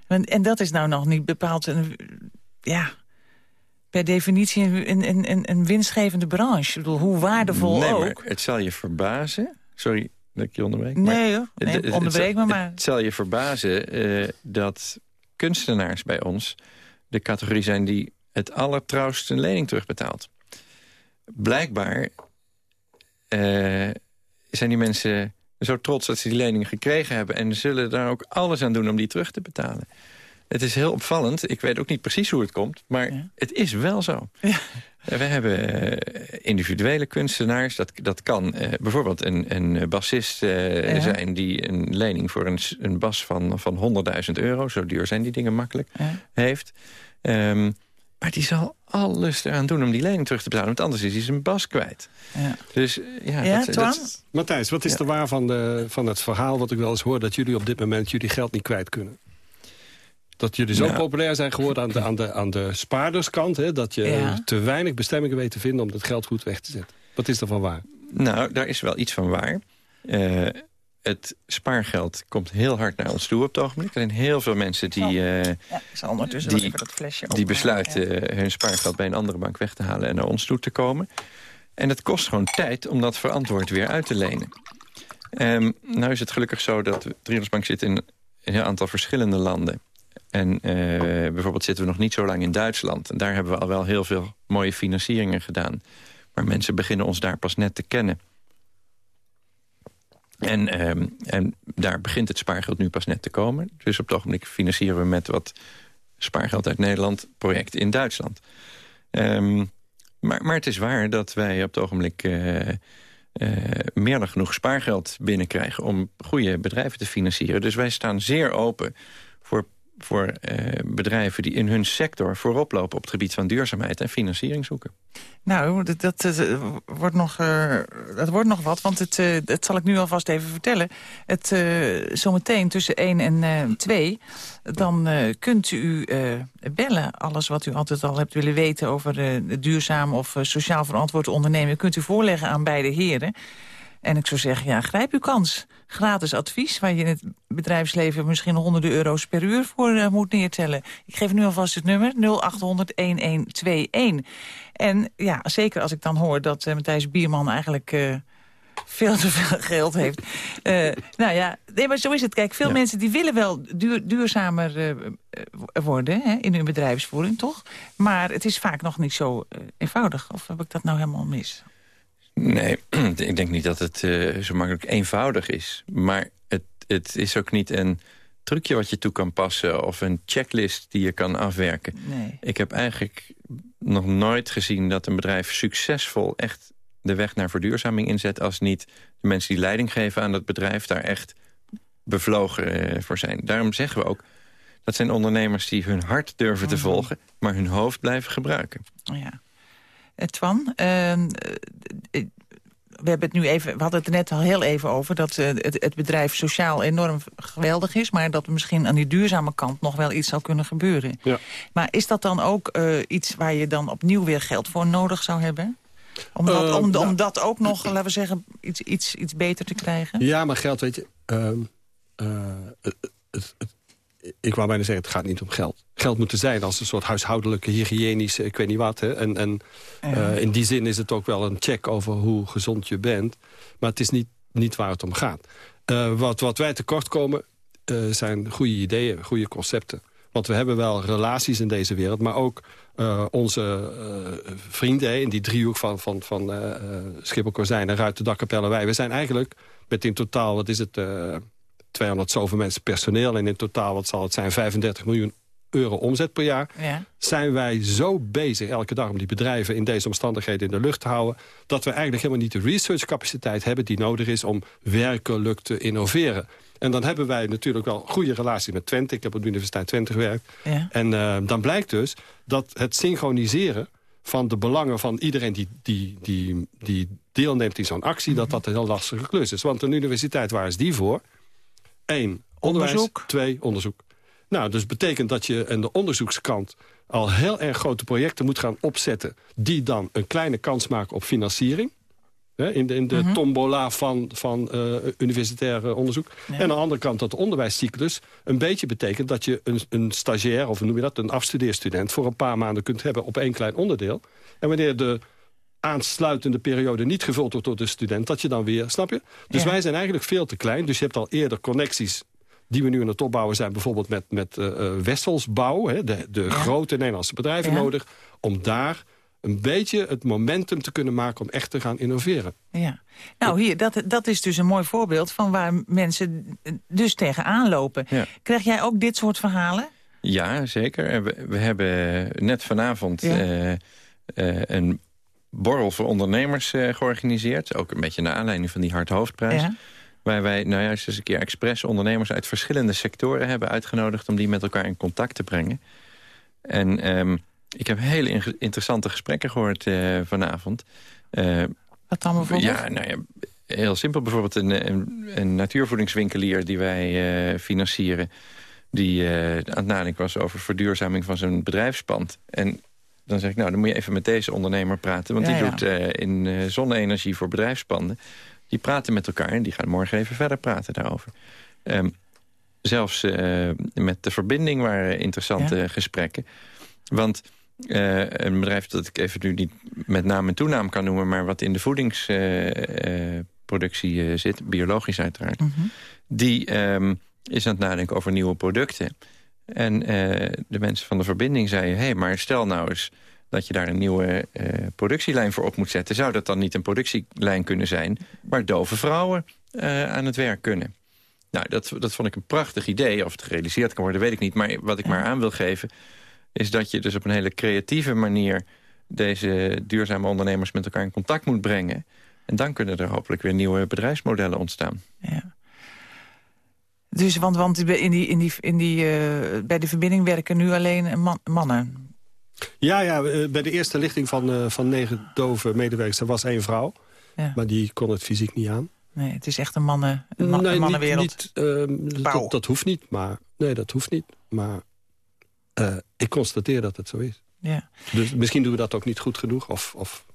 En, en dat is nou nog niet bepaald een... Ja, per definitie een, een, een, een winstgevende branche. Ik bedoel, hoe waardevol nee, ook. Maar het zal je verbazen... Sorry dat ik je onderbreek. Nee hoor, nee, het, onderbreek me maar. Het zal je verbazen dat kunstenaars bij ons de categorie zijn die het allertrouwst een lening terugbetaalt. Blijkbaar uh, zijn die mensen zo trots dat ze die lening gekregen hebben... en zullen daar ook alles aan doen om die terug te betalen. Het is heel opvallend. Ik weet ook niet precies hoe het komt, maar ja. het is wel zo. Ja. We hebben uh, individuele kunstenaars. Dat, dat kan uh, bijvoorbeeld een, een bassist uh, ja. zijn... die een lening voor een, een bas van, van 100.000 euro... zo duur zijn die dingen makkelijk, ja. heeft. Um, maar die zal alles eraan doen om die lening terug te betalen. Want anders is hij zijn bas kwijt. Ja. Dus ja, ja dat, dat, Matthijs, wat is ja. de waar van, de, van het verhaal wat ik wel eens hoor... dat jullie op dit moment jullie geld niet kwijt kunnen? Dat jullie zo Ja. populair zijn geworden aan de, aan de, aan de spaarderskant... Hè, dat je Ja. te weinig bestemmingen weet te vinden om dat geld goed weg te zetten. Wat is er van waar? Nou, daar is wel iets van waar. Eh, het spaargeld komt heel hard naar ons toe op het ogenblik. Er zijn heel veel mensen die, eh, Ja, ik zal ondertussen Die- die besluiten eh, hun spaargeld bij een andere bank weg te halen... en naar ons toe te komen. En het kost gewoon tijd om dat verantwoord weer uit te lenen. Ehm, nou is het gelukkig zo dat Triodos zit in een heel aantal verschillende landen. En eh, bijvoorbeeld zitten we nog niet zo lang in Duitsland. En daar hebben we al wel heel veel mooie financieringen gedaan. Maar mensen beginnen ons daar pas net te kennen. En, ehm, en daar begint het spaargeld nu pas net te komen. Dus op het ogenblik financieren we met wat spaargeld uit Nederland... projecten in Duitsland. Ehm, maar, het is waar dat wij op het ogenblik... eh, eh, meer dan genoeg spaargeld binnenkrijgen... om goede bedrijven te financieren. Dus wij staan zeer open voor, voor eh, bedrijven... die in hun sector voorop lopen op het gebied van duurzaamheid... en financiering zoeken. Nou, dat, dat, eh, wordt nog, eh, dat wordt nog wat, want het, eh, dat zal ik nu alvast even vertellen. Het, zometeen tussen 1 en eh 2, dan kunt u bellen. Alles wat u altijd al hebt willen weten over duurzaam of sociaal verantwoord ondernemen... kunt u voorleggen aan beide heren. En ik zou zeggen, ja, grijp uw kans. Gratis advies, waar je in het bedrijfsleven misschien honderden euro's per uur voor eh, moet neertellen. Ik geef nu alvast het nummer 0800-1121. En ja, zeker als ik dan hoor dat uh, Matthijs Bierman eigenlijk... eh, veel te veel geld heeft. Eh, nou ja, nee, maar zo is het. Kijk, veel Ja. mensen die willen wel duur, duurzamer eh, eh, worden hè, in hun bedrijfsvoering, toch? Maar het is vaak nog niet zo eh, eenvoudig. Of heb ik dat nou helemaal mis? Nee, ik denk niet dat het eh, zo makkelijk eenvoudig is. Maar het, het is ook niet een trucje wat je toe kan passen... of een checklist die je kan afwerken. Nee. Ik heb eigenlijk nog nooit gezien dat een bedrijf succesvol... echt de weg naar verduurzaming inzet... als niet de mensen die leiding geven aan dat bedrijf... daar echt bevlogen voor zijn. Daarom zeggen we ook... dat zijn ondernemers die hun hart durven te mhm. volgen... maar hun hoofd blijven gebruiken. Ja. Twan, uh, we, hebben het nu even, we hadden het er net al heel even over... dat het, het, bedrijf sociaal enorm geweldig is... maar dat er misschien aan die duurzame kant nog wel iets zou kunnen gebeuren. Ja. Maar is dat dan ook iets waar je dan opnieuw weer geld voor nodig zou hebben? Om dat, om, nou, om dat ook nog, laten we zeggen, iets, iets, iets beter te krijgen? Ja, maar geld, weet je... Ehm, het, het, ik wou bijna zeggen, het gaat niet om geld. Geld moet er zijn als een soort huishoudelijke, hygiënische, ik weet niet wat. Hè. En, en uh, in die zin is het ook wel een check over hoe gezond je bent. Maar het is niet, niet waar het om gaat. Uh, wat, wat wij tekort komen, uh, zijn goede ideeën, goede concepten. Want we hebben wel relaties in deze wereld, maar ook onze vrienden... in die driehoek van, van, van Schiphol, Kozijn, Ruiten, Dakkapelle, wij. We zijn eigenlijk met in totaal, wat is het... 200 zoveel mensen personeel... en in totaal, wat zal het zijn, 35 miljoen euro omzet per jaar... Ja. zijn wij zo bezig elke dag om die bedrijven in deze omstandigheden in de lucht te houden... dat we eigenlijk helemaal niet de researchcapaciteit hebben die nodig is... om werkelijk te innoveren. En dan hebben wij natuurlijk wel goede relatie met Twente. Ik heb op de Universiteit Twente gewerkt. Ja. En uh, dan blijkt dus dat het synchroniseren van de belangen van iedereen die, die, die, die deelneemt in zo'n actie... dat dat een heel lastige klus is. Want een universiteit, waar is die voor? Eén, onderzoek. Twee, onderzoek. Nou, dus betekent dat je aan de onderzoekskant al heel erg grote projecten moet gaan opzetten... die dan een kleine kans maken op financiering. Hè, in de, in de mhm. tombola van, van uh, universitair onderzoek. En aan de andere kant dat de onderwijscyclus een beetje betekent... dat je een, een stagiair, of noem je dat, een afstudeerstudent... voor een paar maanden kunt hebben op één klein onderdeel. En wanneer de aansluitende periode niet gevuld wordt door de student... dat je dan weer, snap je? Dus wij zijn eigenlijk veel te klein. Dus je hebt al eerder connecties die we nu aan het opbouwen zijn... bijvoorbeeld met, met uh, Wesselsbouw, hè, de, de grote Nederlandse bedrijven nodig... om daar een beetje het momentum te kunnen maken om echt te gaan innoveren. Ja. Nou, hier, dat, dat is dus een mooi voorbeeld van waar mensen dus tegenaan lopen. Krijg jij ook dit soort verhalen? Ja, zeker. We, we hebben net vanavond uh, uh, een borrel voor ondernemers uh, georganiseerd. Ook een beetje naar aanleiding van die hardhoofdprijs. Ja. Waar wij nou juist eens een keer expres ondernemers uit verschillende sectoren hebben uitgenodigd... om die met elkaar in contact te brengen. En um, ik heb hele interessante gesprekken gehoord uh, vanavond. Uh, Wat dan bijvoorbeeld? Ja, nou ja, heel simpel. Bijvoorbeeld een, een, een natuurvoedingswinkelier die wij financieren... die aan het nadenken was over verduurzaming van zijn bedrijfspand. En dan zeg ik, nou, dan moet je even met deze ondernemer praten. Want die doet uh, in uh, zonne-energie voor bedrijfspanden. Die praten met elkaar en die gaan morgen even verder praten daarover. Um, zelfs uh, met de verbinding waren interessante gesprekken. Want een bedrijf dat ik even nu niet met naam en toenaam kan noemen... maar wat in de voedingsproductie zit, biologisch uiteraard... Mm -hmm. die um, is aan het nadenken over nieuwe producten... En uh, de mensen van de verbinding zeiden... hé, hey, maar stel nou eens dat je daar een nieuwe uh, productielijn voor op moet zetten. Zou dat dan niet een productielijn kunnen zijn... waar dove vrouwen uh, aan het werk kunnen? Nou, dat, dat vond ik een prachtig idee. Of het gerealiseerd kan worden, weet ik niet. Maar wat ik maar aan wil geven... is dat je dus op een hele creatieve manier... deze duurzame ondernemers met elkaar in contact moet brengen. En dan kunnen er hopelijk weer nieuwe bedrijfsmodellen ontstaan. Ja. Dus, want, want in die, in die, in die, uh, bij de verbinding werken nu alleen man, mannen? Ja, ja, eh, bij de eerste lichting van, uh, van negen dove medewerkers er was één vrouw. Ja. Maar die kon het fysiek niet aan. Nee, het is echt een, mannen, een, man, nee, een mannenwereld. Niet, niet, uh, dat, dat, hoeft niet, maar... Nee, dat hoeft niet. Maar ik constateer dat het zo is. Ja. Dus misschien doen we dat ook niet goed genoeg. Of, of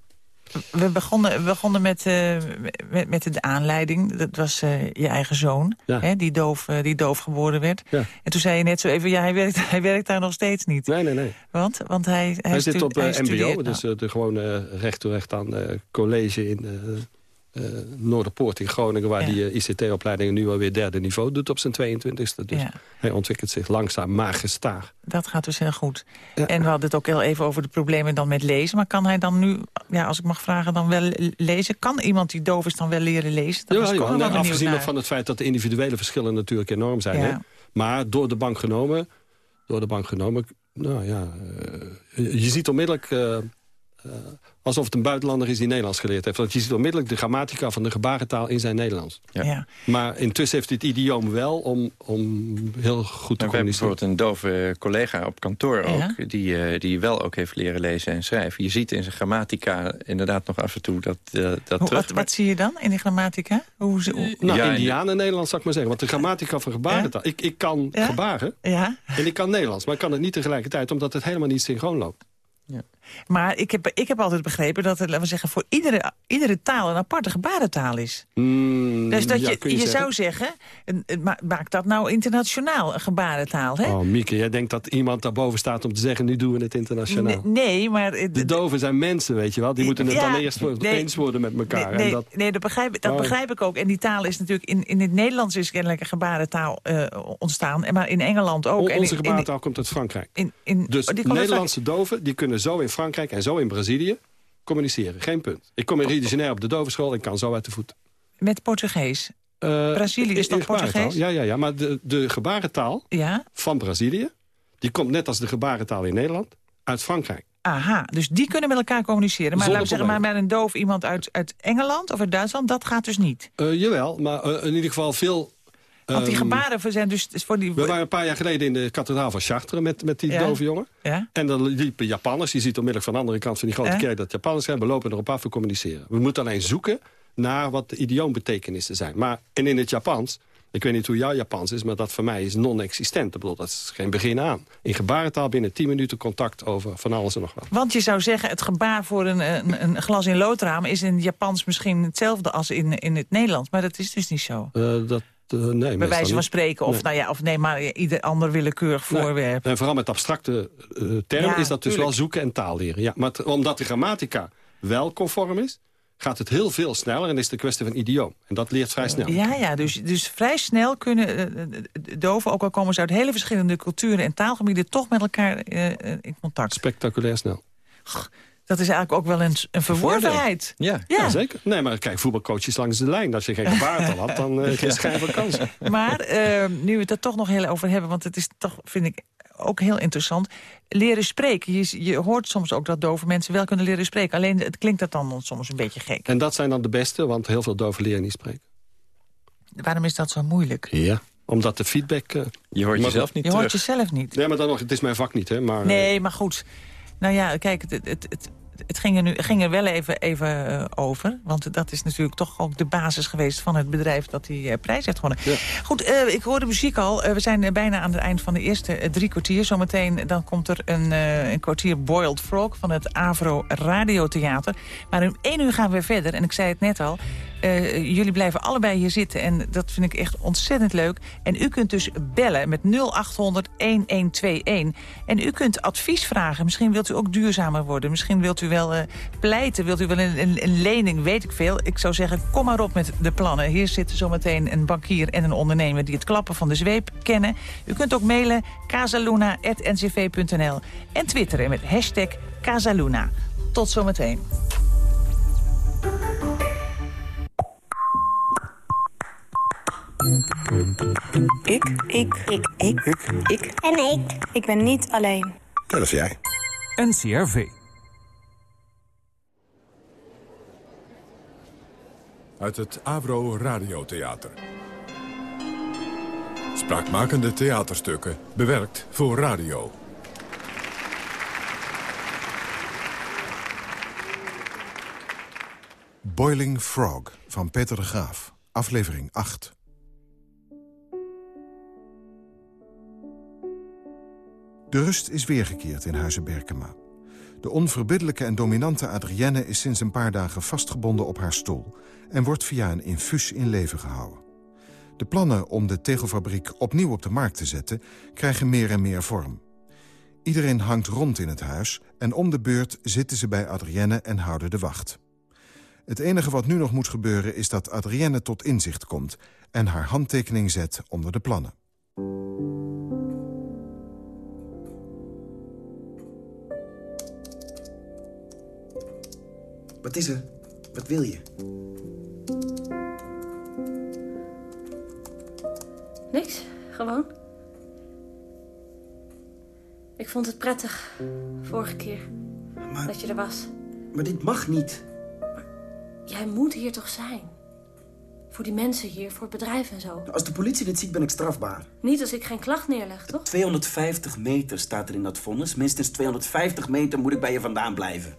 we begonnen, we begonnen met, uh, met, met, de aanleiding. Dat was uh, je eigen zoon, hè, die, doof, uh, die doof geboren werd. Ja. En toen zei je net zo even, ja, hij werkt, hij werkt daar nog steeds niet. Nee, nee, nee. Want, want hij, hij, hij zit op mbo, dus de gewone recht toe recht aan college in Noorderpoort in Groningen... waar die ICT-opleidingen nu alweer derde niveau doet op zijn 22e. Dus hij ontwikkelt zich langzaam, maar gestaag. Dat gaat dus heel goed. En we hadden het ook heel even over de problemen dan met lezen. Maar kan hij dan nu, ja, als ik mag vragen, dan wel lezen? Kan iemand die doof is dan wel leren lezen? Dat ja, ja, nou, afgezien van het feit dat de individuele verschillen natuurlijk enorm zijn. Hè? Maar door de bank genomen... Door de bank genomen, nou ja... je ziet onmiddellijk uh, alsof het een buitenlander is die Nederlands geleerd heeft. Want je ziet onmiddellijk de grammatica van de gebarentaal in zijn Nederlands. Ja. Maar intussen heeft hij het idioom wel om, om heel goed te nou, communiceren. We hebben bijvoorbeeld een dove collega op kantoor ook... Die, uh, die wel ook heeft leren lezen en schrijven. Je ziet in zijn grammatica inderdaad nog af en toe dat, uh, dat hoe, terug. Wat, wat, zie je dan in die grammatica? Hoe, hoe... Nou, ja, Indianen Nederlands zou ik maar zeggen. Want de grammatica van gebarentaal... Ik, ik kan gebaren en ik kan Nederlands. Maar ik kan het niet tegelijkertijd, omdat het helemaal niet synchroon loopt. Maar ik heb, ik heb altijd begrepen dat het, laten we zeggen, voor iedere, iedere taal een aparte gebarentaal is. Mm, dus dat je, je, zou zeggen, maak dat nou internationaal, een gebarentaal. Hè? Oh, Mieke, jij denkt dat iemand daarboven staat om te zeggen, nu doen we het internationaal. Nee, maar... De doven zijn mensen, weet je wel. Die moeten het dan eerst nee, eens worden met elkaar. Nee, en dat, nee dat, begrijp, dat oh. begrijp ik ook. En die taal is natuurlijk, in, in het Nederlands is kennelijk een gebarentaal uh, ontstaan. Maar in Engeland ook. onze gebarentaal komt uit Frankrijk. In, dus oh, Nederlandse doven, die kunnen zo in Frankrijk en zo in Brazilië communiceren. Geen punt. Ik kom in Rio de Janeiro op de dovenschool en kan zo uit de voet. Met Portugees? Uh, Brazilië is dat Portugees? Ja, ja, ja, maar de, de gebarentaal ja? van Brazilië... die komt net als de gebarentaal in Nederland uit Frankrijk. Aha, dus die kunnen met elkaar communiceren. Maar laten we zeggen, maar met een doof iemand uit, uit Engeland of uit Duitsland... dat gaat dus niet? Uh, jawel, maar uh, in ieder geval veel want die ehm, gebaren zijn dus voor die... We waren een paar jaar geleden in de kathedraal van Chartres met, met die dove jongen. Ja? En dan liepen Japanners, je ziet onmiddellijk van de andere kant van die grote kerk dat Japanners zijn. We lopen erop af, we communiceren. We moeten alleen zoeken naar wat de idioombetekenissen zijn. Maar, en in het Japans, ik weet niet hoe jouw Japans is, maar dat voor mij is non-existent. Ik bedoel, dat is geen begin aan. In gebarentaal binnen 10 minuten contact over van alles en nog wat. Want je zou zeggen, het gebaar voor een, een, een glas in loodraam... is in het Japans misschien hetzelfde als in, in het Nederlands. Maar dat is dus niet zo. Uh, dat nee, Bij wijze van spreken, of, nee. Nou ja, of nee, maar ieder ander willekeurig voorwerp. En vooral met abstracte uh, termen is dat dus wel zoeken en taal leren. Ja, maar omdat de grammatica wel conform is, gaat het heel veel sneller en is de kwestie van idioom. En dat leert vrij snel. Ja, ja dus, dus vrij snel kunnen uh, doven, ook al komen ze uit hele verschillende culturen en taalgebieden, toch met elkaar uh, in contact. Spectaculair snel. Dat is eigenlijk ook wel een, een verworvenheid. Ja, ja. zeker. Nee, maar kijk, voetbalcoaches langs de lijn. Als je geen gebaartal had, dan uh, geen schijn van kansen. Maar uh, nu we het er toch nog heel over hebben... want het is toch, vind ik, ook heel interessant. Leren spreken. Je, je hoort soms ook dat dove mensen wel kunnen leren spreken. Alleen het klinkt dat dan soms een beetje gek. En dat zijn dan de beste, want heel veel doven leren niet spreken. Waarom is dat zo moeilijk? Ja, omdat de feedback... Uh, je hoort jezelf niet Je hoort jezelf niet. Nee, maar dan nog, het is mijn vak niet, hè. Maar, nee, maar goed. Nou ja, kijk, het, het, het, het ging er, nu, ging er wel even, even uh, over. Want dat is natuurlijk toch ook de basis geweest van het bedrijf dat die uh, prijs heeft gewonnen. Ja. Goed, uh, ik hoorde muziek al. we zijn bijna aan het eind van de eerste drie kwartier. Zometeen dan komt er een, een kwartier Boiled Frog van het Avro Radiotheater. Maar om één uur gaan we verder. En ik zei het net al. Uh, jullie blijven allebei hier zitten en dat vind ik echt ontzettend leuk. En u kunt dus bellen met 0800 1121. En u kunt advies vragen. Misschien wilt u ook duurzamer worden. Misschien wilt u wel uh, pleiten. Wilt u wel een, een, een, lening, weet ik veel. Ik zou zeggen, kom maar op met de plannen. Hier zitten zometeen een bankier en een ondernemer... die het klappen van de zweep kennen. U kunt ook mailen casaluna.ncv.nl en twitteren met hashtag Casaluna. Tot zometeen. Ik. Ik. Ik. Ik. Ik. En ik. Ik ben niet alleen. Dat is jij. NCRV. Uit het Avro Radiotheater. Spraakmakende theaterstukken, bewerkt voor radio. Boiling Frog van Peter de Graaf, aflevering 8. De rust is weergekeerd in Huizen Berkema. De onverbiddelijke en dominante Adrienne is sinds een paar dagen vastgebonden op haar stoel... en wordt via een infuus in leven gehouden. De plannen om de tegelfabriek opnieuw op de markt te zetten... krijgen meer en meer vorm. Iedereen hangt rond in het huis... en om de beurt zitten ze bij Adrienne en houden de wacht. Het enige wat nu nog moet gebeuren is dat Adrienne tot inzicht komt... en haar handtekening zet onder de plannen. Wat is er? Wat wil je? Niks, gewoon. Ik vond het prettig, vorige keer, maar... dat je er was. Maar dit mag niet. jij moet hier toch zijn? Voor die mensen hier, voor het bedrijf en zo. Als de politie dit ziet, ben ik strafbaar. Niet als ik geen klacht neerleg, toch? 250 meter staat er in dat vonnis. Minstens 250 meter moet ik bij je vandaan blijven.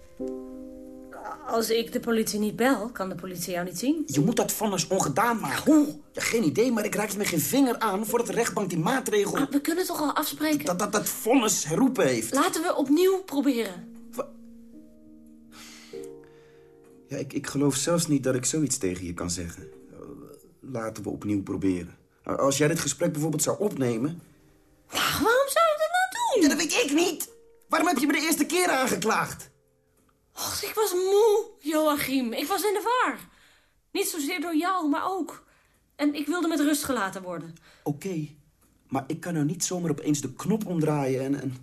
Als ik de politie niet bel, kan de politie jou niet zien. Je moet dat vonnis ongedaan maken. Hoe? Ja, geen idee, maar ik raak je met geen vinger aan... voordat de rechtbank die maatregel... Maar we kunnen toch al afspreken? Dat dat, dat vonnis herroepen heeft. Laten we opnieuw proberen. Ja, ik, ik geloof zelfs niet dat ik zoiets tegen je kan zeggen. Laten we opnieuw proberen. Als jij dit gesprek bijvoorbeeld zou opnemen... waarom zou je dat nou doen? Ja, dat weet ik niet. Waarom heb je me de eerste keer aangeklaagd? Och, ik was moe, Joachim. Ik was in de war. Niet zozeer door jou, maar ook. En ik wilde met rust gelaten worden. Oké, maar ik kan nou niet zomaar opeens de knop omdraaien en... en...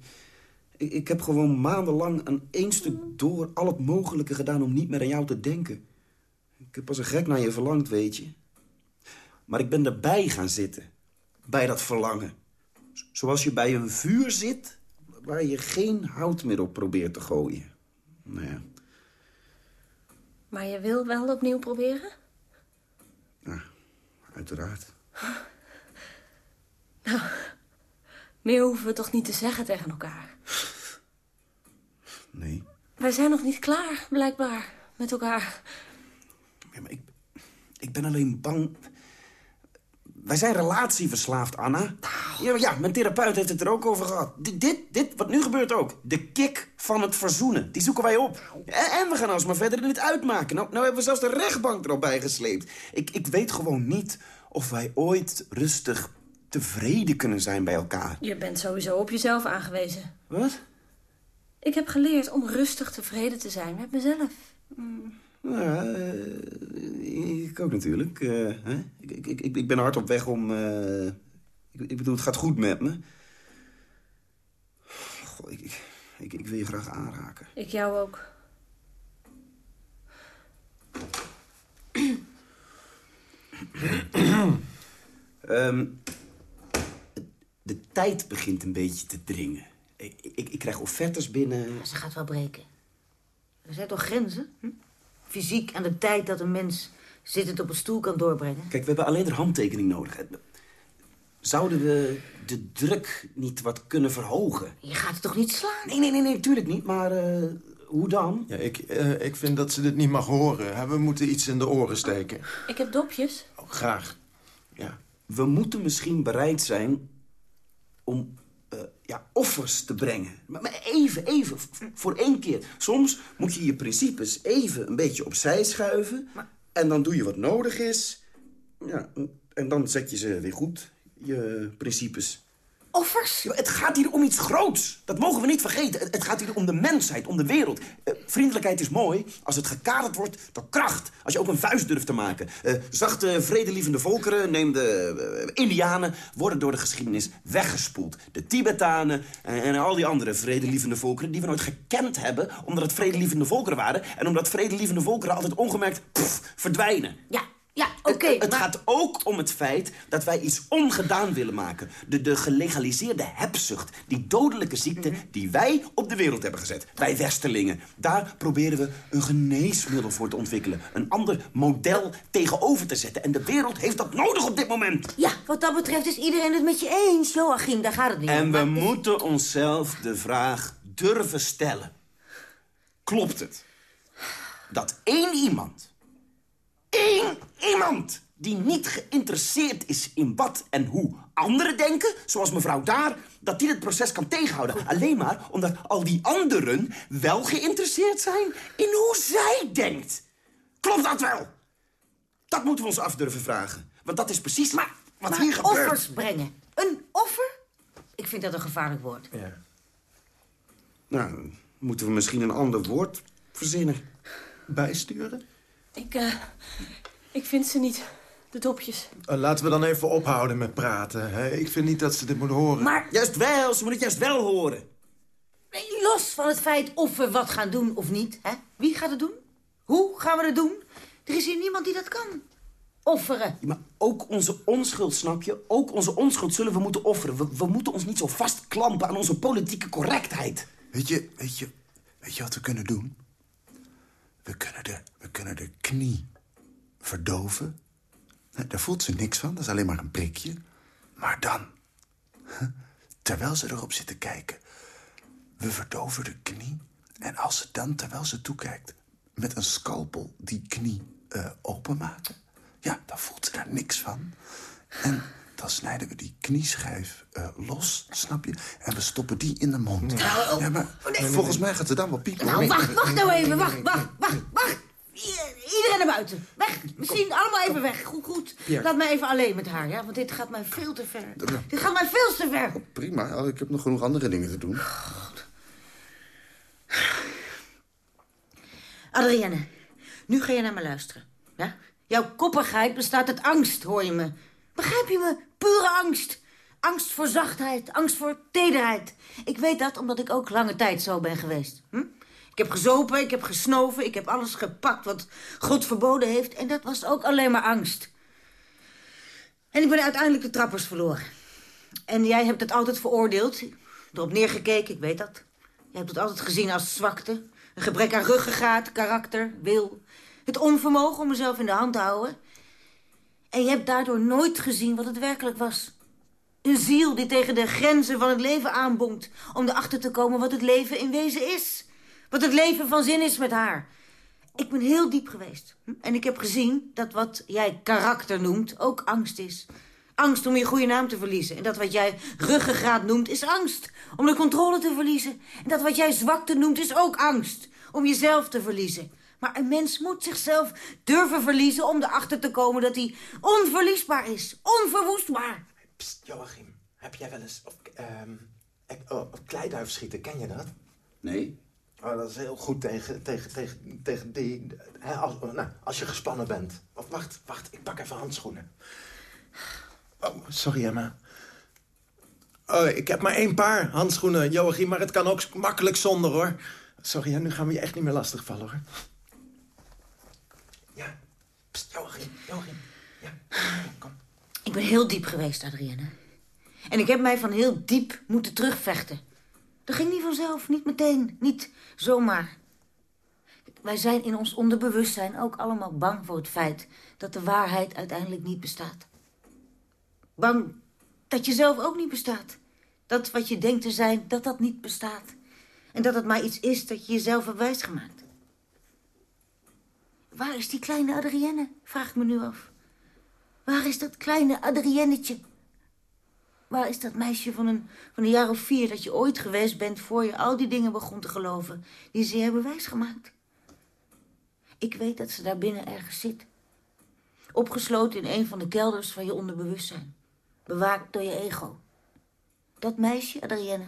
Ik, heb gewoon maandenlang aan één stuk door al het mogelijke gedaan om niet meer aan jou te denken. Ik heb als een gek naar je verlangd, weet je. Maar ik ben erbij gaan zitten. Bij dat verlangen. Zoals je bij een vuur zit waar je geen hout meer op probeert te gooien. Nou ja, Maar je wil wel opnieuw proberen? uiteraard. Meer hoeven we toch niet te zeggen tegen elkaar? Nee. Wij zijn nog niet klaar, blijkbaar, met elkaar. Ja, maar ik, ik ben alleen bang... Wij zijn relatieverslaafd, Anna. Ja, ja, mijn therapeut heeft het er ook over gehad. Dit, dit, dit, wat nu gebeurt ook. De kick van het verzoenen. Die zoeken wij op. En, en we gaan alsmaar verder dit uitmaken. Nou, nou hebben we zelfs de rechtbank erop bijgesleept. Ik, ik weet gewoon niet of wij ooit rustig tevreden kunnen zijn bij elkaar. Je bent sowieso op jezelf aangewezen. Wat? Ik heb geleerd om rustig tevreden te zijn met mezelf. Ja, eh, ik ook natuurlijk. eh, hè? Ik, ik, ik, ik ben hard op weg om... eh, ik, ik bedoel, het gaat goed met me. Goh, ik, ik, ik, ik wil je graag aanraken. Ik jou ook. Ehm, de tijd begint een beetje te dringen. Ik, ik, ik krijg offertes binnen. Ze gaat wel breken. Er zijn toch grenzen? Hm? Fysiek en de tijd dat een mens zittend op een stoel kan doorbrengen. Kijk, we hebben alleen de handtekening nodig. Zouden we de druk niet wat kunnen verhogen? Je gaat het toch niet slaan? Nee, nee, nee, nee, tuurlijk niet. Maar eh, hoe dan? Ja, ik, eh, ik vind dat ze dit niet mag horen. hè. We moeten iets in de oren steken. Ik heb dopjes. Oh, graag. Ja. We moeten misschien bereid zijn om eh, ja, offers te brengen. Maar, even, even, voor één keer. Soms moet je je principes even een beetje opzij schuiven. En dan doe je wat nodig is. Ja, en dan zet je ze weer goed, je principes. Het gaat hier om iets groots. Dat mogen we niet vergeten. Het, gaat hier om de mensheid, om de wereld. Eh, vriendelijkheid is mooi als het gekaderd wordt door kracht. Als je ook een vuist durft te maken. Eh, zachte, vredelievende volkeren, neem de eh, Indianen... worden door de geschiedenis weggespoeld. De Tibetanen en, al die andere vredelievende volkeren... die we nooit gekend hebben, omdat het vredelievende volkeren waren... en omdat vredelievende volkeren altijd ongemerkt verdwijnen. Ja, ja, oké. Het, het maar- gaat ook om het feit dat wij iets ongedaan willen maken. De, de gelegaliseerde hebzucht, die dodelijke ziekte Mhm. die wij op de wereld hebben gezet. Wij Westerlingen. Daar proberen we een geneesmiddel voor te ontwikkelen. Een ander model tegenover te zetten. En de wereld heeft dat nodig op dit moment. Ja, wat dat betreft is iedereen het met je eens, Joachim. Daar gaat het niet om. En we Maar- moeten onszelf de vraag durven stellen. Klopt het dat één iemand, één iemand... die niet geïnteresseerd is in wat en hoe anderen denken... zoals mevrouw daar, dat die het proces kan tegenhouden. Alleen maar omdat al die anderen wel geïnteresseerd zijn... in hoe zij denkt. Klopt dat wel? Dat moeten we ons af durven vragen. Want dat is precies wat maar hier gebeurt. offers brengen. Een offer? Ik vind dat een gevaarlijk woord. Nou, moeten we misschien een ander woord verzinnen. Bijsturen? Ik, eh, ik vind ze niet. De dopjes. Eh, laten we dan even ophouden met praten. Hè? Ik vind niet dat ze dit moeten horen. Maar Juist wel, ze moeten het juist wel horen. nee, los van het feit of we wat gaan doen of niet. Hè? Wie gaat het doen? Hoe gaan we het doen? Er is hier niemand die dat kan. Offeren. Ja, maar ook onze onschuld, snap je? Ook onze onschuld zullen we moeten offeren. We, we moeten ons niet zo vastklampen aan onze politieke correctheid. Weet je, weet je, weet je wat we kunnen doen? We kunnen de, we kunnen de knie verdoven. Daar voelt ze niks van, dat is alleen maar een prikje. Maar dan, terwijl ze erop zit te kijken... we verdoven de knie. En als ze dan, terwijl ze toekijkt... met een scalpel die knie uh, openmaken... ja, dan voelt ze daar niks van. En dan snijden we die knieschijf uh, los, snap je? En we stoppen die in de mond. Nou, ja, maar oh, nee. volgens mij gaat ze dan wel piepen. Nou, wacht, wacht nou even, wacht, wacht, wacht, wacht. Iedereen naar buiten. Weg. Misschien allemaal even weg. Goed, goed. Laat mij even alleen met haar, ja? Want dit gaat mij veel te ver. Dit gaat mij veel te ver. Oh, prima. Ik heb nog genoeg andere dingen te doen. God. Adrienne, nu ga je naar me luisteren. Ja? Jouw koppigheid bestaat uit angst, hoor je me. Begrijp je me? Pure angst. Angst voor zachtheid, angst voor tederheid. Ik weet dat omdat ik ook lange tijd zo ben geweest. Hm? Ik heb gezopen, ik heb gesnoven, ik heb alles gepakt wat God verboden heeft. En dat was ook alleen maar angst. En ik ben uiteindelijk de trappers verloren. En jij hebt het altijd veroordeeld. Erop neergekeken, ik weet dat. Je hebt het altijd gezien als zwakte. Een gebrek aan ruggengraat, karakter, wil. Het onvermogen om mezelf in de hand te houden. En je hebt daardoor nooit gezien wat het werkelijk was. Een ziel die tegen de grenzen van het leven aanbonkt... om erachter te komen wat het leven in wezen is. Wat het leven van zin is met haar. Ik ben heel diep geweest. En ik heb gezien dat wat jij karakter noemt ook angst is. Angst om je goede naam te verliezen. En dat wat jij ruggengraat noemt is angst. Om de controle te verliezen. En dat wat jij zwakte noemt is ook angst. Om jezelf te verliezen. Maar een mens moet zichzelf durven verliezen om erachter te komen dat hij onverliesbaar is. Onverwoestbaar. Psst, Joachim. Heb jij wel eens... Of, um, oh, kleiduif schieten, ken je dat? Nee. Oh, dat is heel goed tegen, tegen, tegen, tegen die... Hè, als, nou, als je gespannen bent. Of wacht, wacht, ik pak even handschoenen. Oh, sorry Emma. Oh, ik heb maar één paar handschoenen, Joachim, maar het kan ook makkelijk zonder, hoor. Sorry, hè, nu gaan we je echt niet meer lastigvallen, hoor. Ja, Psst, Joachim, Joachim. Ja, kom. Ik ben heel diep geweest, Adrienne. En ik heb mij van heel diep moeten terugvechten. Dat ging niet vanzelf, niet meteen, niet zomaar. Wij zijn in ons onderbewustzijn ook allemaal bang voor het feit... dat de waarheid uiteindelijk niet bestaat. Bang dat je zelf ook niet bestaat. Dat wat je denkt te zijn, dat dat niet bestaat. En dat het maar iets is dat je jezelf hebt wijsgemaakt. Waar is die kleine Adrienne, vraag ik me nu af. Waar is dat kleine Adriennetje? Waar is dat meisje van een, van een jaar of vier dat je ooit geweest bent... voor je al die dingen begon te geloven die ze hebben wijsgemaakt? Ik weet dat ze daar binnen ergens zit. Opgesloten in een van de kelders van je onderbewustzijn. Bewaakt door je ego. Dat meisje, Adrienne,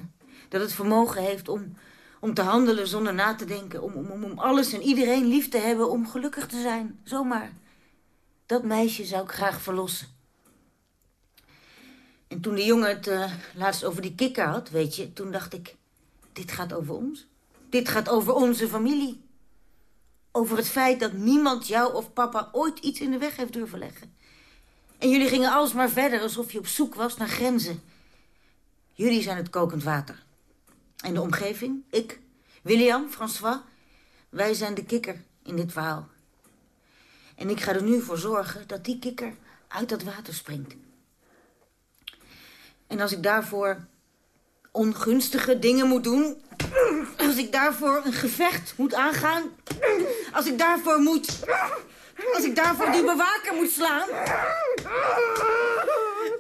dat het vermogen heeft om, om te handelen zonder na te denken... Om, om, om alles en iedereen lief te hebben, om gelukkig te zijn. Zomaar. Dat meisje zou ik graag verlossen. En toen de jongen het uh, laatst over die kikker had, weet je... toen dacht ik, dit gaat over ons. Dit gaat over onze familie. Over het feit dat niemand jou of papa ooit iets in de weg heeft durven leggen. En jullie gingen alsmaar verder alsof je op zoek was naar grenzen. Jullie zijn het kokend water. En de omgeving, ik, William, François... wij zijn de kikker in dit verhaal. En ik ga er nu voor zorgen dat die kikker uit dat water springt. En als ik daarvoor ongunstige dingen moet doen... als ik daarvoor een gevecht moet aangaan... als ik daarvoor moet... als ik daarvoor die bewaker moet slaan...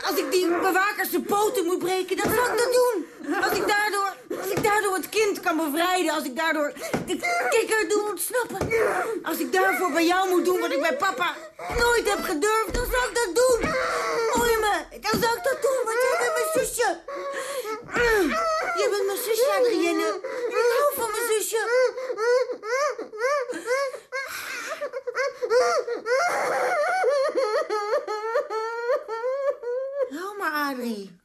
als ik die bewakers de poten moet breken, dan zal ik dat doen. Als ik daardoor, als ik daardoor het kind kan bevrijden... als ik daardoor de kikker doe ontsnappen... als ik daarvoor bij jou moet doen wat ik bij papa nooit heb gedurfd... dan zal ik dat doen. Hoor je me? Dan zal ik dat doen, want jij bent mijn zusje. Je bent mijn zusje, Adrienne. Ik hou van mijn zusje. Hou maar, Adrie.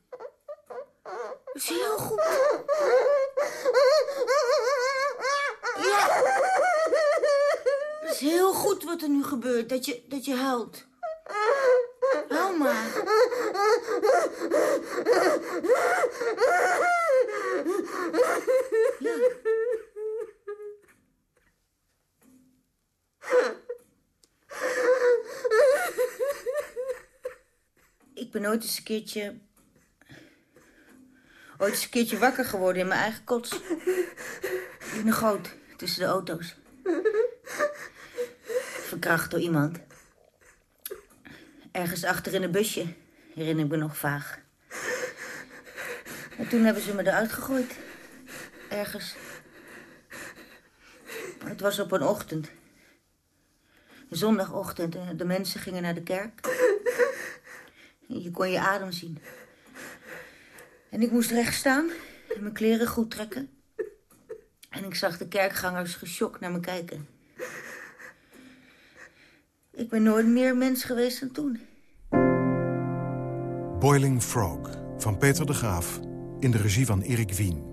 Dat is heel goed. Ja. Het is heel goed wat er nu gebeurt, dat je, dat je huilt. Hou maar. Ja. Ben nooit eens een keertje... ooit eens een keertje wakker geworden in mijn eigen kots. In de goot, tussen de auto's. Verkracht door iemand. Ergens achter in een busje, herinner ik me nog vaag. En toen hebben ze me eruit gegooid. Ergens. Het was op een ochtend. Een zondagochtend en de mensen gingen naar de kerk. Je kon je adem zien. En ik moest recht staan en mijn kleren goed trekken. En ik zag de kerkgangers geschokt naar me kijken. Ik ben nooit meer mens geweest dan toen. Boiling Frog van Peter de Graaf in de regie van Erik Wien.